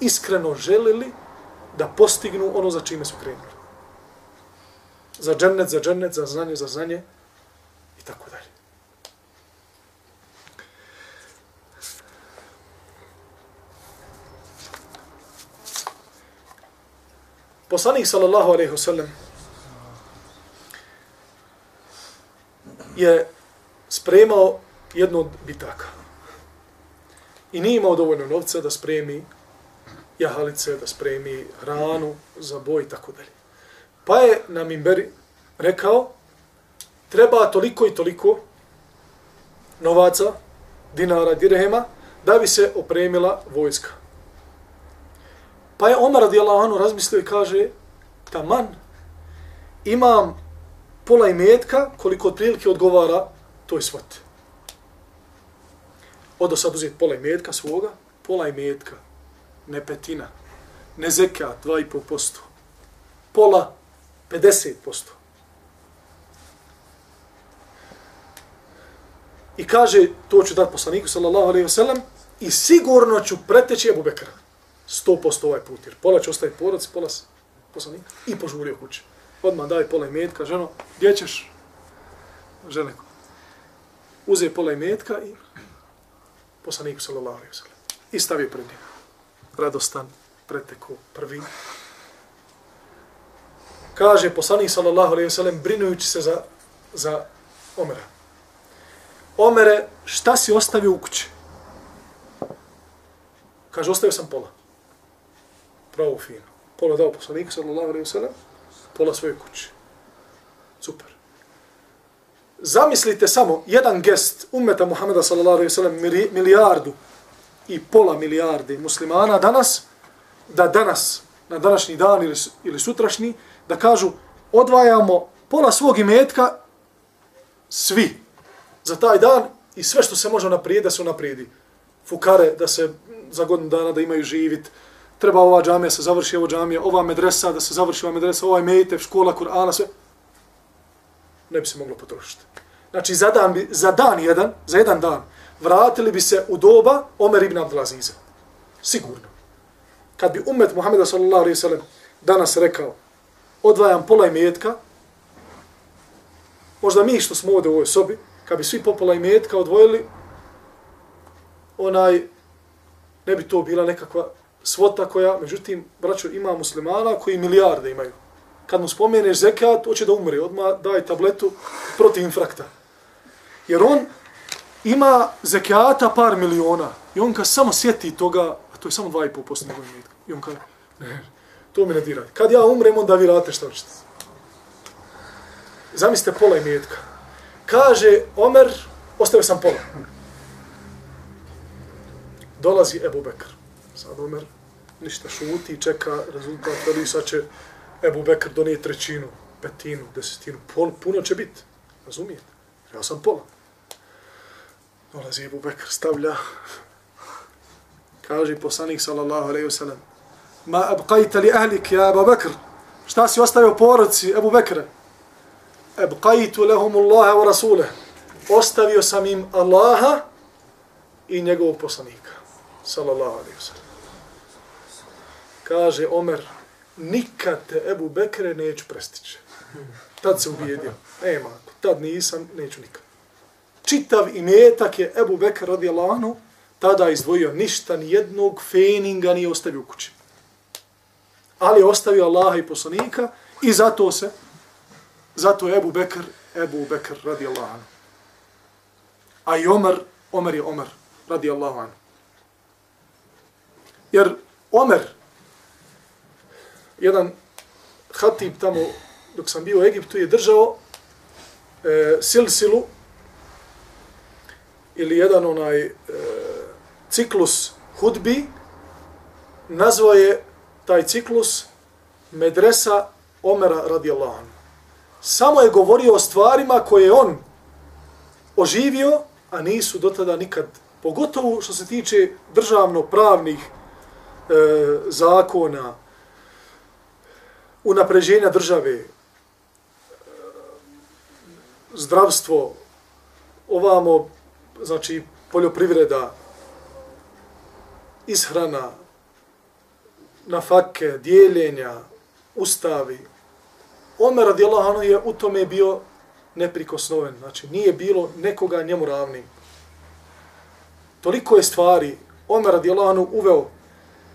iskreno želili da postignu ono za čime su krenuli. Za džennet, za džennet, za znanje, za znanje i tako dalje. Poslanik sallallahu alejhi ve sellem je spremao jednu od bitaka. I nije imao dovoljno novca da spremi jahalice, da spremi hranu za boj i tako dalje. Pa je na Mimberi rekao, treba toliko i toliko novaca, dinara, dirhema, da bi se opremila vojska. Pa je Omar radijallahu anhu razmislio i kaže, taman, imam pola imetka koliko otprilike odgovara toj svati. Odo sad uzeti pola imetka svoga, pola imetka, ne petina, ne zekat, 2,5%, pola 50%. I kaže, to ću dati poslaniku, sallallahu alaihi wasallam, i sigurno ću preteći Ebu Bekra. 100% ovaj put, jer pola će ostaviti porodci, pola poslanik, i požurio kuće. Odmah daj pola imetka, ženo, gdje ćeš? Žene, uze pola imetka i poslaniku sallallahu alaihi wasallam. I stavio pred njega. Radostan, preteku prvi. Kaže poslanik sallallahu alejhi ve sellem brinujući se za, za Omera. Omere, šta si ostavio u kući? Kaže, ostavio sam pola pravo fino. Pola dao poslaniku, sallallahu alaihi sallam, pola svoje kući. Super. Zamislite samo jedan gest umeta Muhammeda, sallallahu alaihi sallam, milijardu i pola milijarde muslimana danas, da danas, na današnji dan ili, ili sutrašnji, da kažu, odvajamo pola svog imetka, svi, za taj dan i sve što se može naprijed da se naprijedi. Fukare, da se za godinu dana da imaju živit, treba ova džamija se završi, ova džamija, ova medresa da se završi ova medresa, ovaj mejtev, škola, Kur'ana, sve. Ne bi se moglo potrošiti. Znači, za dan, za dan jedan, za jedan dan, vratili bi se u doba Omer ibn Abdelaziza. Sigurno. Kad bi umet Muhammeda sallallahu alaihi sallam danas rekao, odvajam pola imetka, možda mi što smo ovdje u ovoj sobi, kad bi svi po pola imetka odvojili, onaj, ne bi to bila nekakva svota koja, međutim, braćo, ima muslimana koji milijarde imaju. Kad mu spomeneš zekat, hoće da umre, odmah daj tabletu protiv infrakta. Jer on ima zekijata par miliona i on kad samo sjeti toga, a to je samo 2,5% njegovog imetka. I on kaže, ne, to mi ne dira. Kad ja umrem, onda vi rate što ćete. Zamislite pola imetka. Kaže Omer, ostavio sam pola. Dolazi Ebu Bekr. Sad Omer ništa šuti, čeka rezultat, veli sad će Ebu Bekr donije trećinu, petinu, desetinu, pol, puno će biti, razumijete? Ja sam pola. Dolazi Ebu Bekr, stavlja, kaže poslanik sallallahu alaihi wasallam ma abqajta li ahlik, ja Ebu Bekr, šta si ostavio porodci Ebu Bekra? Abqajtu lahum Allahe wa rasuleh, ostavio sam im Allaha i njegovog poslanika. Sallallahu alaihi wasallam. Kaže Omer, nikad te Ebu Bekre neću prestići. Tad se ubijedio. Nema, tad nisam, neću nikad. Čitav imetak je Ebu Bekr radijallahu anhu tada izdvojio ništa, ni jednog feninga nije ostavio u kući. Ali je ostavio Allaha i poslanika i zato se, zato je Ebu Bekr, Ebu Bekr radijallahu anhu. A i Omer, Omer je Omer radijallahu anhu. Jer Omer, jedan hatib tamo dok sam bio u Egiptu je držao e, silsilu ili jedan onaj e, ciklus hudbi, nazvao je taj ciklus medresa Omera radijallahu anhu. Samo je govorio o stvarima koje je on oživio, a nisu do tada nikad, pogotovo što se tiče državno-pravnih e, zakona, unapređenja države, e, zdravstvo, ovamo, znači, poljoprivreda, ishrana, nafake, dijeljenja, ustavi. Omer radijallahu anhu je u tome bio neprikosnoven. Znači, nije bilo nekoga njemu ravni. Toliko je stvari Omer radijallahu anhu uveo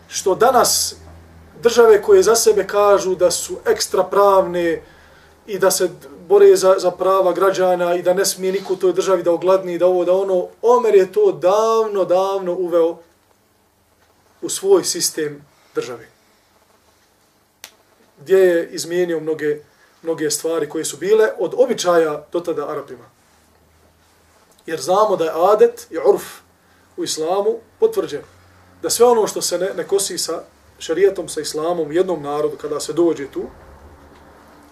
što danas države koje za sebe kažu da su ekstra pravne i da se bore za, za prava građana i da ne smije niko u toj državi da ogladni, da ovo, da ono, Omer je to davno, davno uveo u svoj sistem države. Gdje je izmijenio mnoge, mnoge stvari koje su bile od običaja do tada Arabima. Jer znamo da je adet i urf u islamu potvrđen. Da sve ono što se ne, ne kosi sa šarijetom, sa islamom jednom narodu, kada se dođe tu,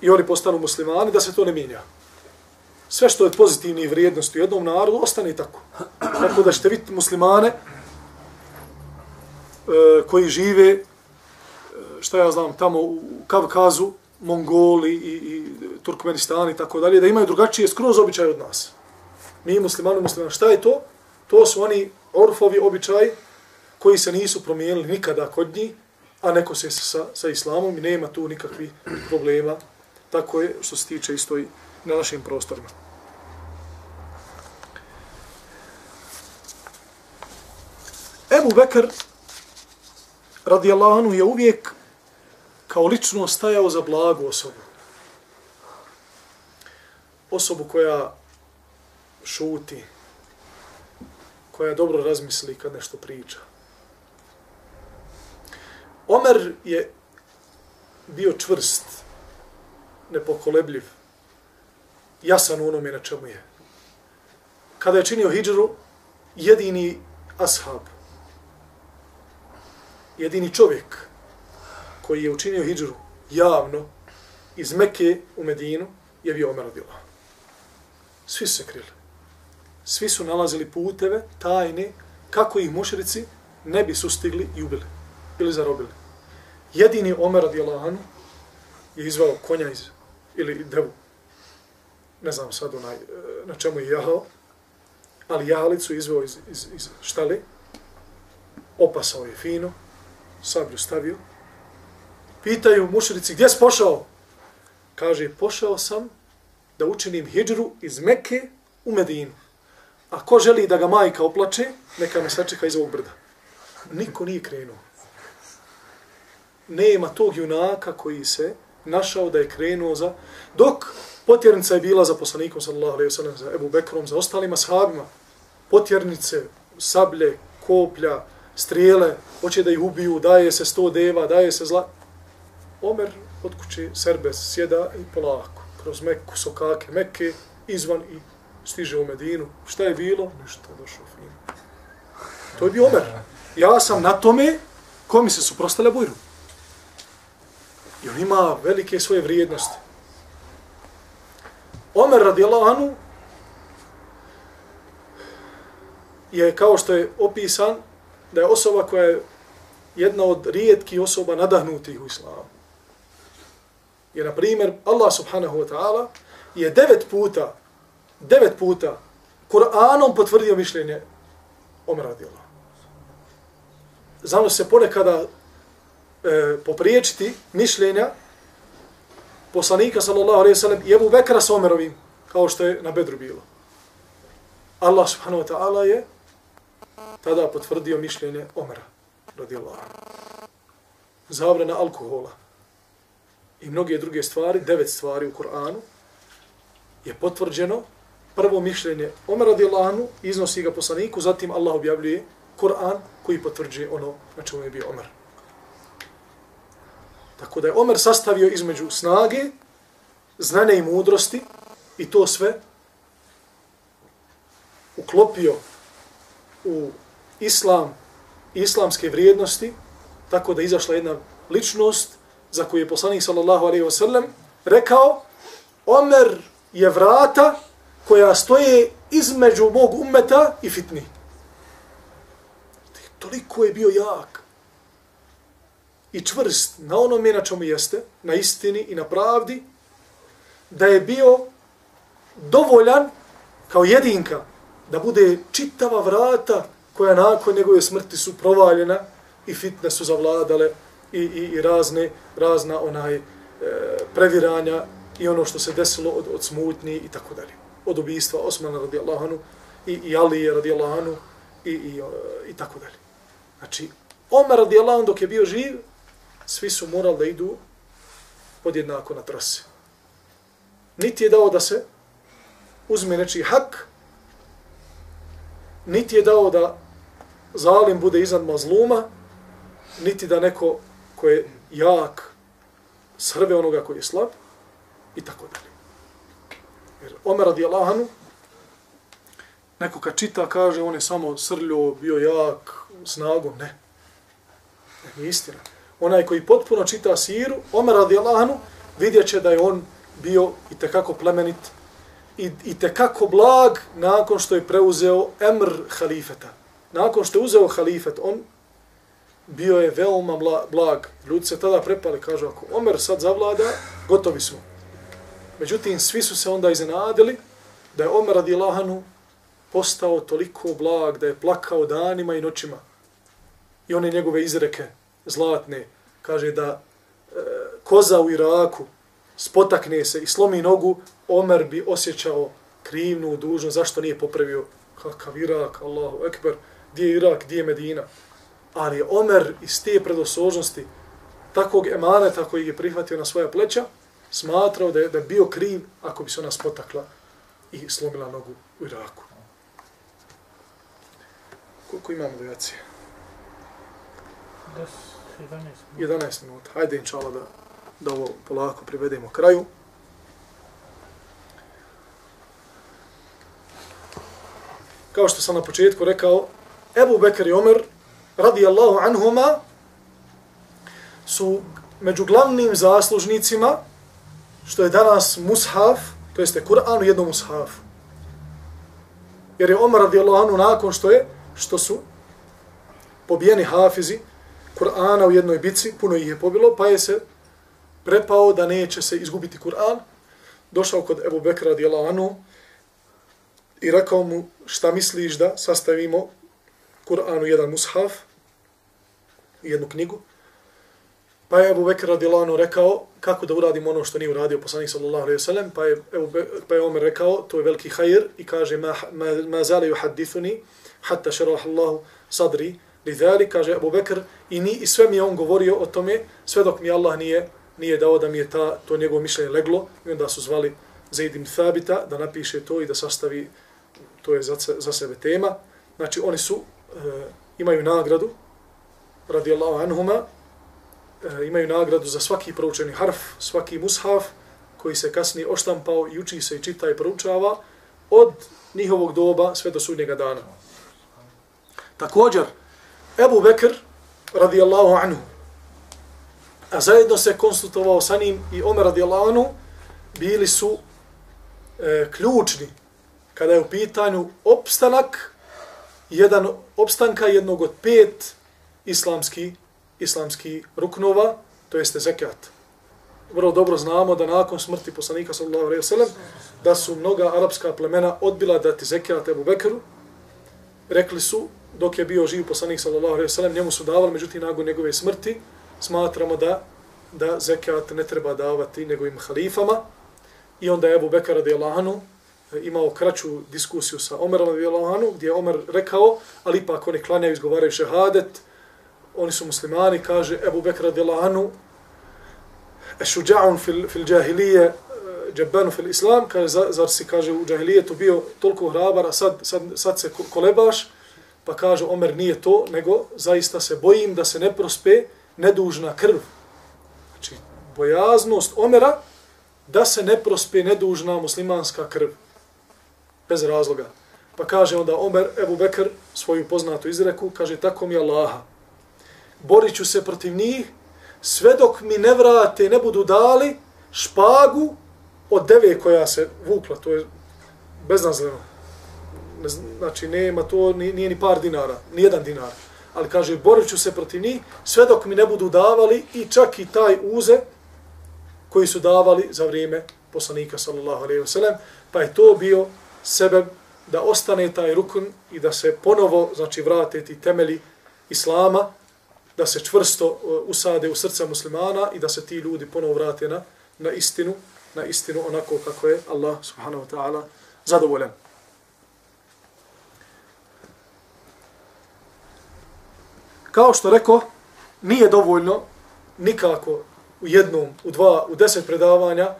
i oni postanu muslimani, da se to ne mijenja. Sve što je pozitivni vrijednosti u jednom narodu, ostane tako. Tako da ćete vidjeti muslimane, E, koji žive, e, šta ja znam, tamo u Kavkazu, Mongoli i, i Turkmenistan i tako dalje, da imaju drugačije skroz običaje od nas. Mi muslimani, muslimani, šta je to? To su oni orfovi običaji koji se nisu promijenili nikada kod njih, a neko se sa, sa islamom i nema tu nikakvih problema. Tako je što se tiče isto i na našim prostorima. Ebu Bekr radijallahu anhu je uvijek kao lično stajao za blagu osobu. Osobu koja šuti, koja dobro razmisli kad nešto priča. Omer je bio čvrst, nepokolebljiv, jasan u onome na čemu je. Kada je činio hijđru, jedini ashab, jedini čovjek koji je učinio hijđru javno iz Mekke u Medinu je bio Omer radila. Svi su se krili. Svi su nalazili puteve, tajne, kako ih mušrici ne bi sustigli i ubili ili zarobili. Jedini Omer radila je izvao konja iz, ili devu. Ne znam sad onaj, e, na čemu je jahao, ali jahalicu izveo iz, iz, iz štale, opasao je fino, sablju stavio. Pitaju mušrici, gdje si pošao? Kaže, pošao sam da učinim hijđru iz Mekke u Medinu. A ko želi da ga majka oplače, neka me sačeka iz ovog brda. Niko nije krenuo. Nema tog junaka koji se našao da je krenuo za... Dok potjernica je bila za poslanikom, sallallahu alaihi sallam, za Ebu Bekrom, za ostalima sahabima, potjernice, sablje, koplja, strijele, hoće da ih ubiju, daje se sto deva, daje se zla. Omer od kuće Serbes sjeda i polako, kroz Meku, sokake Mekke, izvan i stiže u Medinu. Šta je bilo? Ništa, došao fino. To je bio Omer. Ja sam na tome ko mi se suprostale bujru. I on ima velike svoje vrijednosti. Omer radijallahu anu je kao što je opisan da je osoba koja je jedna od rijetkih osoba nadahnutih u islamu. Jer, na primjer, Allah subhanahu wa ta'ala je devet puta, devet puta Kur'anom potvrdio mišljenje Omer radijallahu. Znamo se ponekada e, popriječiti mišljenja poslanika sallallahu alejhi ve sellem i Abu Bekra sa Omerovim, kao što je na Bedru bilo. Allah subhanahu wa ta'ala je tada potvrdio mišljenje Omera, radijallahu. Zabrana alkohola i mnoge druge stvari, devet stvari u Kur'anu je potvrđeno prvo mišljenje Omer radijallahu iznosi ga poslaniku, zatim Allah objavljuje Kur'an koji potvrđuje ono na čemu je bio Omer. Tako da je Omer sastavio između snage, znane i mudrosti i to sve uklopio u islam i islamske vrijednosti, tako da izašla jedna ličnost za koju je poslanik sallallahu alaihi wa sallam rekao Omer je vrata koja stoje između mog ummeta i fitni. Toliko je bio jak i čvrst na onome na čemu jeste, na istini i na pravdi, da je bio dovoljan kao jedinka da bude čitava vrata koja nakon njegove smrti su provaljena i fitne su zavladale i, i, i razne, razna onaj e, previranja i ono što se desilo od, od smutnji i tako dalje. Od ubijstva Osmana radijallahu anhu i, i Alije radijallahu anhu i, i, i tako dalje. Znači, Omer radijallahu dok je bio živ, svi su morali da idu podjednako na trase. Niti je dao da se uzme nečiji hak, niti je dao da zalim bude iznad mazluma, niti da neko ko je jak srve onoga koji je slab i tako dalje. Jer Omer radi Allahanu, neko kad čita kaže on je samo srljo, bio jak, snagom, ne. Ne, nije istina. Onaj koji potpuno čita siru, Omer radi vidjet će da je on bio i tekako plemenit i, i tekako blag nakon što je preuzeo emr halifeta. Nakon što je uzeo halifet, on bio je veoma blag. Ljudi se tada prepali, kažu, ako Omer sad zavlada, gotovi smo. Međutim, svi su se onda iznenadili da je Omer radi postao toliko blag da je plakao danima i noćima. I one njegove izreke zlatne, kaže da e, koza u Iraku spotakne se i slomi nogu, Omer bi osjećao krivnu, dužnost, zašto nije popravio kakav Irak, Allahu Ekber, gdje je Irak, gdje je Medina. Ali je Omer iz te predosložnosti takvog emaneta koji je prihvatio na svoja pleća, smatrao da je, da je bio kriv ako bi se ona spotakla i slomila nogu u Iraku. Koliko imamo devacije? 11 minuta. Hajde, inšala, da, da ovo polako privedemo kraju. Kao što sam na početku rekao, Ebu Bekr i Omer, radi Allahu anhuma, su među glavnim zaslužnicima, što je danas mushaf, to jeste Kur'an u jednom mushafu. Jer je Omer radi Allahu anhu nakon što je, što su pobijeni hafizi Kur'ana u jednoj bici, puno ih je pobilo, pa je se prepao da neće se izgubiti Kur'an, došao kod Ebu Bekra radijallahu anhu i rekao mu šta misliš da sastavimo Kur'an u jedan mushaf, jednu knjigu. Pa je Ebu Bekr radijallahu rekao kako da uradimo ono što nije uradio poslanik sallallahu alejhi ve sellem, pa je Ebu Be pa je Omer rekao to je veliki hajr i kaže ma ma, ma zale yuhaddithuni hatta sharaha Allahu sadri Lidali, kaže Abu Bekr i ni i sve mi je on govorio o tome sve dok mi Allah nije nije dao da mi je ta, to njegovo mišljenje leglo i onda su zvali Zaid ibn Thabita da napiše to i da sastavi, to je za, za sebe tema. Znači oni su, e, imaju nagradu, radi Allahu anhuma, e, imaju nagradu za svaki proučeni harf, svaki mushaf koji se kasnije oštampao i uči se i čita i proučava od njihovog doba sve do sudnjega dana. Također, Ebu Bekr, radijallahu anhu, a zajedno se konsultovao sa njim i Omer radijallahu anhu, bili su e, ključni kada je u pitanju opstanak jedan opstanka jednog od pet islamski islamski ruknova, to jeste zekat. Vrlo dobro znamo da nakon smrti poslanika sallallahu alejhi ve sellem da su mnoga arapska plemena odbila dati zekat Abu Bekru. Rekli su dok je bio živ poslanik sallallahu alejhi ve sellem njemu su davali međutim nakon njegove smrti smatramo da da zekat ne treba davati njegovim halifama. I onda je Abu Bekr radijallahu anhu eh, imao kraću diskusiju sa Omerom radijallahu anhu gdje je Omer rekao ali ipak oni klanjaju izgovaraju šehadet oni su muslimani kaže Abu Bekr radijallahu anhu šuđa'un fil, fil džahilije eh, džabanu fil islam, kaže, zar si, kaže, u džahilijetu bio toliko hrabar, a sad, sad, sad se kolebaš, pa kaže, Omer nije to, nego zaista se bojim da se ne prospe nedužna krv. Znači, bojaznost Omera da se ne prospe nedužna muslimanska krv. Bez razloga. Pa kaže onda Omer, Ebu Bekr, svoju poznatu izreku, kaže, tako mi Allaha. Borit ću se protiv njih, sve dok mi ne vrate, ne budu dali špagu od deve koja se vukla, to je beznazleno. Znači, nema to, nije ni par dinara, ni jedan dinar. Ali kaže, borit ću se protiv njih, sve dok mi ne budu davali i čak i taj uze koji su davali za vrijeme poslanika, sallallahu alaihi wasallam, pa je to bio sebe da ostane taj rukun i da se ponovo, znači, vrate ti temeli Islama, da se čvrsto uh, usade u srca muslimana i da se ti ljudi ponovo vrate na, na istinu, na istinu onako kako je Allah subhanahu wa ta'ala zadovoljan. Kao što reko, nije dovoljno nikako u jednom, u dva, u deset predavanja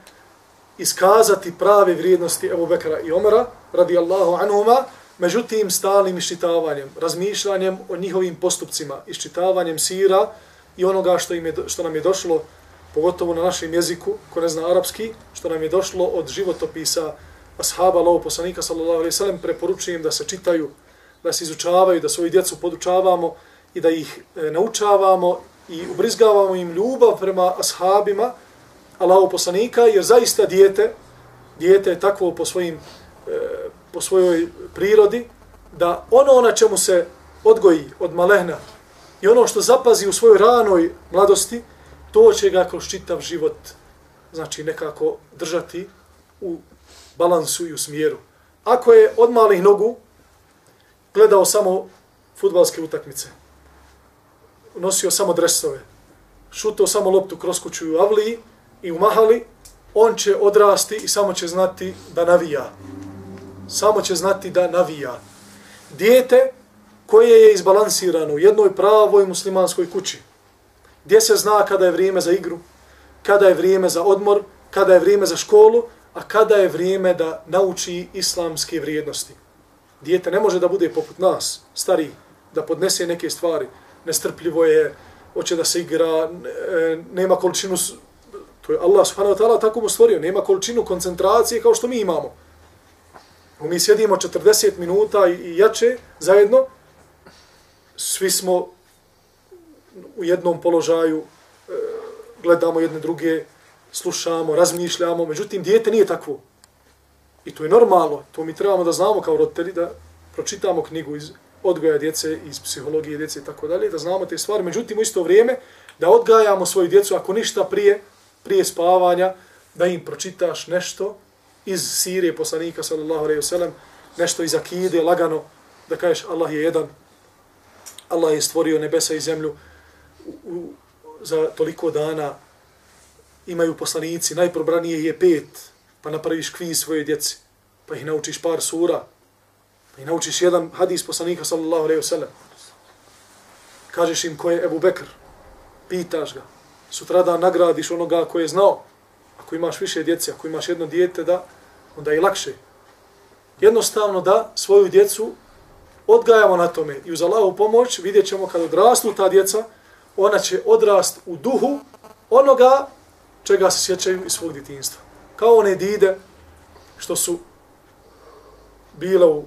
iskazati prave vrijednosti Ebu Bekara i Omera, radi Allahu anhuma, međutim stalnim iščitavanjem, razmišljanjem o njihovim postupcima, iščitavanjem sira i onoga što, im je, što nam je došlo pogotovo na našem jeziku, ko ne zna arapski, što nam je došlo od životopisa ashaba Allaho poslanika, sallallahu alaihi sallam, preporučujem da se čitaju, da se izučavaju, da svoju djecu podučavamo i da ih e, naučavamo i ubrizgavamo im ljubav prema ashabima Allahu poslanika, jer zaista dijete, dijete je takvo po, svojim, e, po svojoj prirodi, da ono na čemu se odgoji od malehna i ono što zapazi u svojoj ranoj mladosti, to će ga kroz čitav život znači nekako držati u balansu i u smjeru. Ako je od malih nogu gledao samo futbalske utakmice, nosio samo dresove, šutao samo loptu kroz kuću u avliji i u mahali, on će odrasti i samo će znati da navija. Samo će znati da navija. Dijete koje je izbalansirano u jednoj pravoj muslimanskoj kući, gdje se zna kada je vrijeme za igru, kada je vrijeme za odmor, kada je vrijeme za školu, a kada je vrijeme da nauči islamske vrijednosti. Dijete ne može da bude poput nas, stari, da podnese neke stvari, nestrpljivo je, hoće da se igra, e, nema količinu, to je Allah subhanahu wa ta'ala tako mu stvorio, nema količinu koncentracije kao što mi imamo. Mi sjedimo 40 minuta i jače zajedno, svi smo u jednom položaju, e, gledamo jedne druge, slušamo, razmišljamo, međutim, dijete nije takvo. I to je normalno, to mi trebamo da znamo kao roditelji, da pročitamo knjigu iz odgoja djece, iz psihologije djece i tako dalje, da znamo te stvari, međutim, u isto vrijeme, da odgajamo svoju djecu, ako ništa prije, prije spavanja, da im pročitaš nešto iz Sirije poslanika, sallallahu alaihi wasallam, nešto iz akide, lagano, da kažeš Allah je jedan, Allah je stvorio nebesa i zemlju, u, za toliko dana imaju poslanici, najprobranije je pet, pa napraviš kviz svoje djeci, pa ih naučiš par sura, I naučiš jedan hadis poslanika, sallallahu alaihi wasallam. Kažeš im ko je Ebu Bekr, pitaš ga, sutra da nagradiš onoga ko je znao, ako imaš više djece, ako imaš jedno dijete, da, onda je lakše. Jednostavno da svoju djecu odgajamo na tome i uz Allahovu pomoć vidjet ćemo kad odrastu ta djeca, ona će odrast u duhu onoga čega se sjećaju iz svog djetinjstva. Kao one dide što su bile u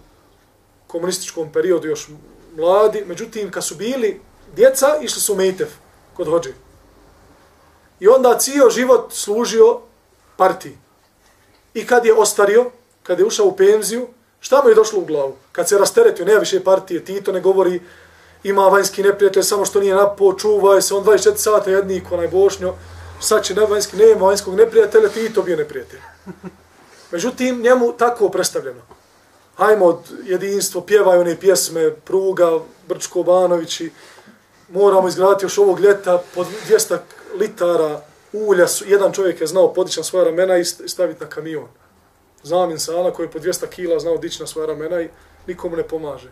komunističkom periodu još mladi, međutim, kad su bili djeca, išli su mejtev kod hođe. I onda cijel život služio partiji. I kad je ostario, kad je ušao u penziju, šta mu je došlo u glavu? Kad se rasteretio, nema više partije, Tito ne govori ima vanjski neprijatelj, samo što nije napo, čuvaj se, on 24 sata jednik, onaj bošnjo, sad će ne vanjski, nema vanjskog neprijatelja, Tito bio neprijatelj. Međutim, njemu tako predstavljeno. Hajmo od jedinstvo, pjevaju one pjesme, pruga, Brčko Banovići, moramo izgraditi još ovog ljeta pod 200 litara ulja, su, jedan čovjek je znao podići na svoja ramena i staviti na kamion. Znam insana koji je po 200 kila znao dići na svoja ramena i nikomu ne pomaže.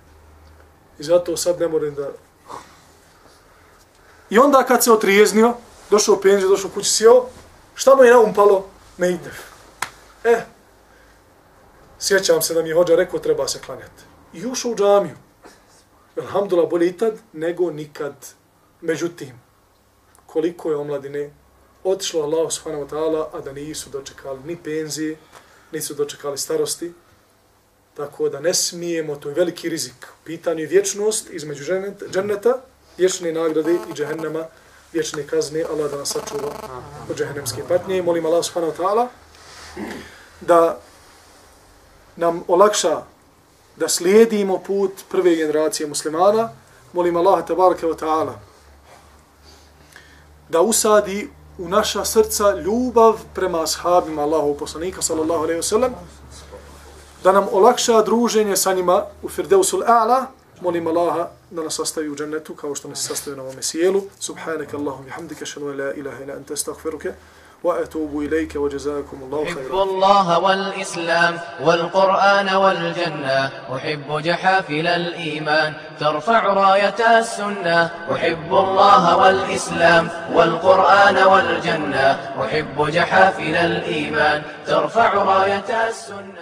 I zato sad ne moram da... I onda kad se otrijeznio, došao u penziju, došao u kući, sjeo, šta mu je naumpalo? Ne ide. E, sjećam se da mi je hođa rekao treba se klanjati. I ušao u džamiju. Alhamdulillah, bolje i tad nego nikad. Međutim, koliko je omladine otišlo Allah subhanahu wa ta'ala, a da nisu dočekali ni penzije, nisu dočekali starosti, tako da ne smijemo, to je veliki rizik. Pitanje je vječnost između dženneta, vječne nagrade i džehennema, vječne kazne, Allah da nas sačuva od džehennemske patnje. Molim Allah subhanahu wa ta'ala da nam olakša da slijedimo put prve generacije muslimana. Molim Allaha tabaraka wa ta'ala da usadi u naša srca ljubav prema ashabima Allahov poslanika sallallahu alejhi ve sellem da nam olakša druženje sa njima u Firdevsul A'la molim Allaha da nas sastavi u džennetu kao što nas sastavi na ovom sjelu subhanak Allahum bihamdika šanu la ilaha ila anta astaghfiruka وأتوب إليك وجزاكم الله خيرا. أحب الله والإسلام والقرآن والجنة. أحب جحافل الإيمان ترفع راية السنة. أحب الله والإسلام والقرآن والجنة. أحب جحافل الإيمان ترفع راية السنة.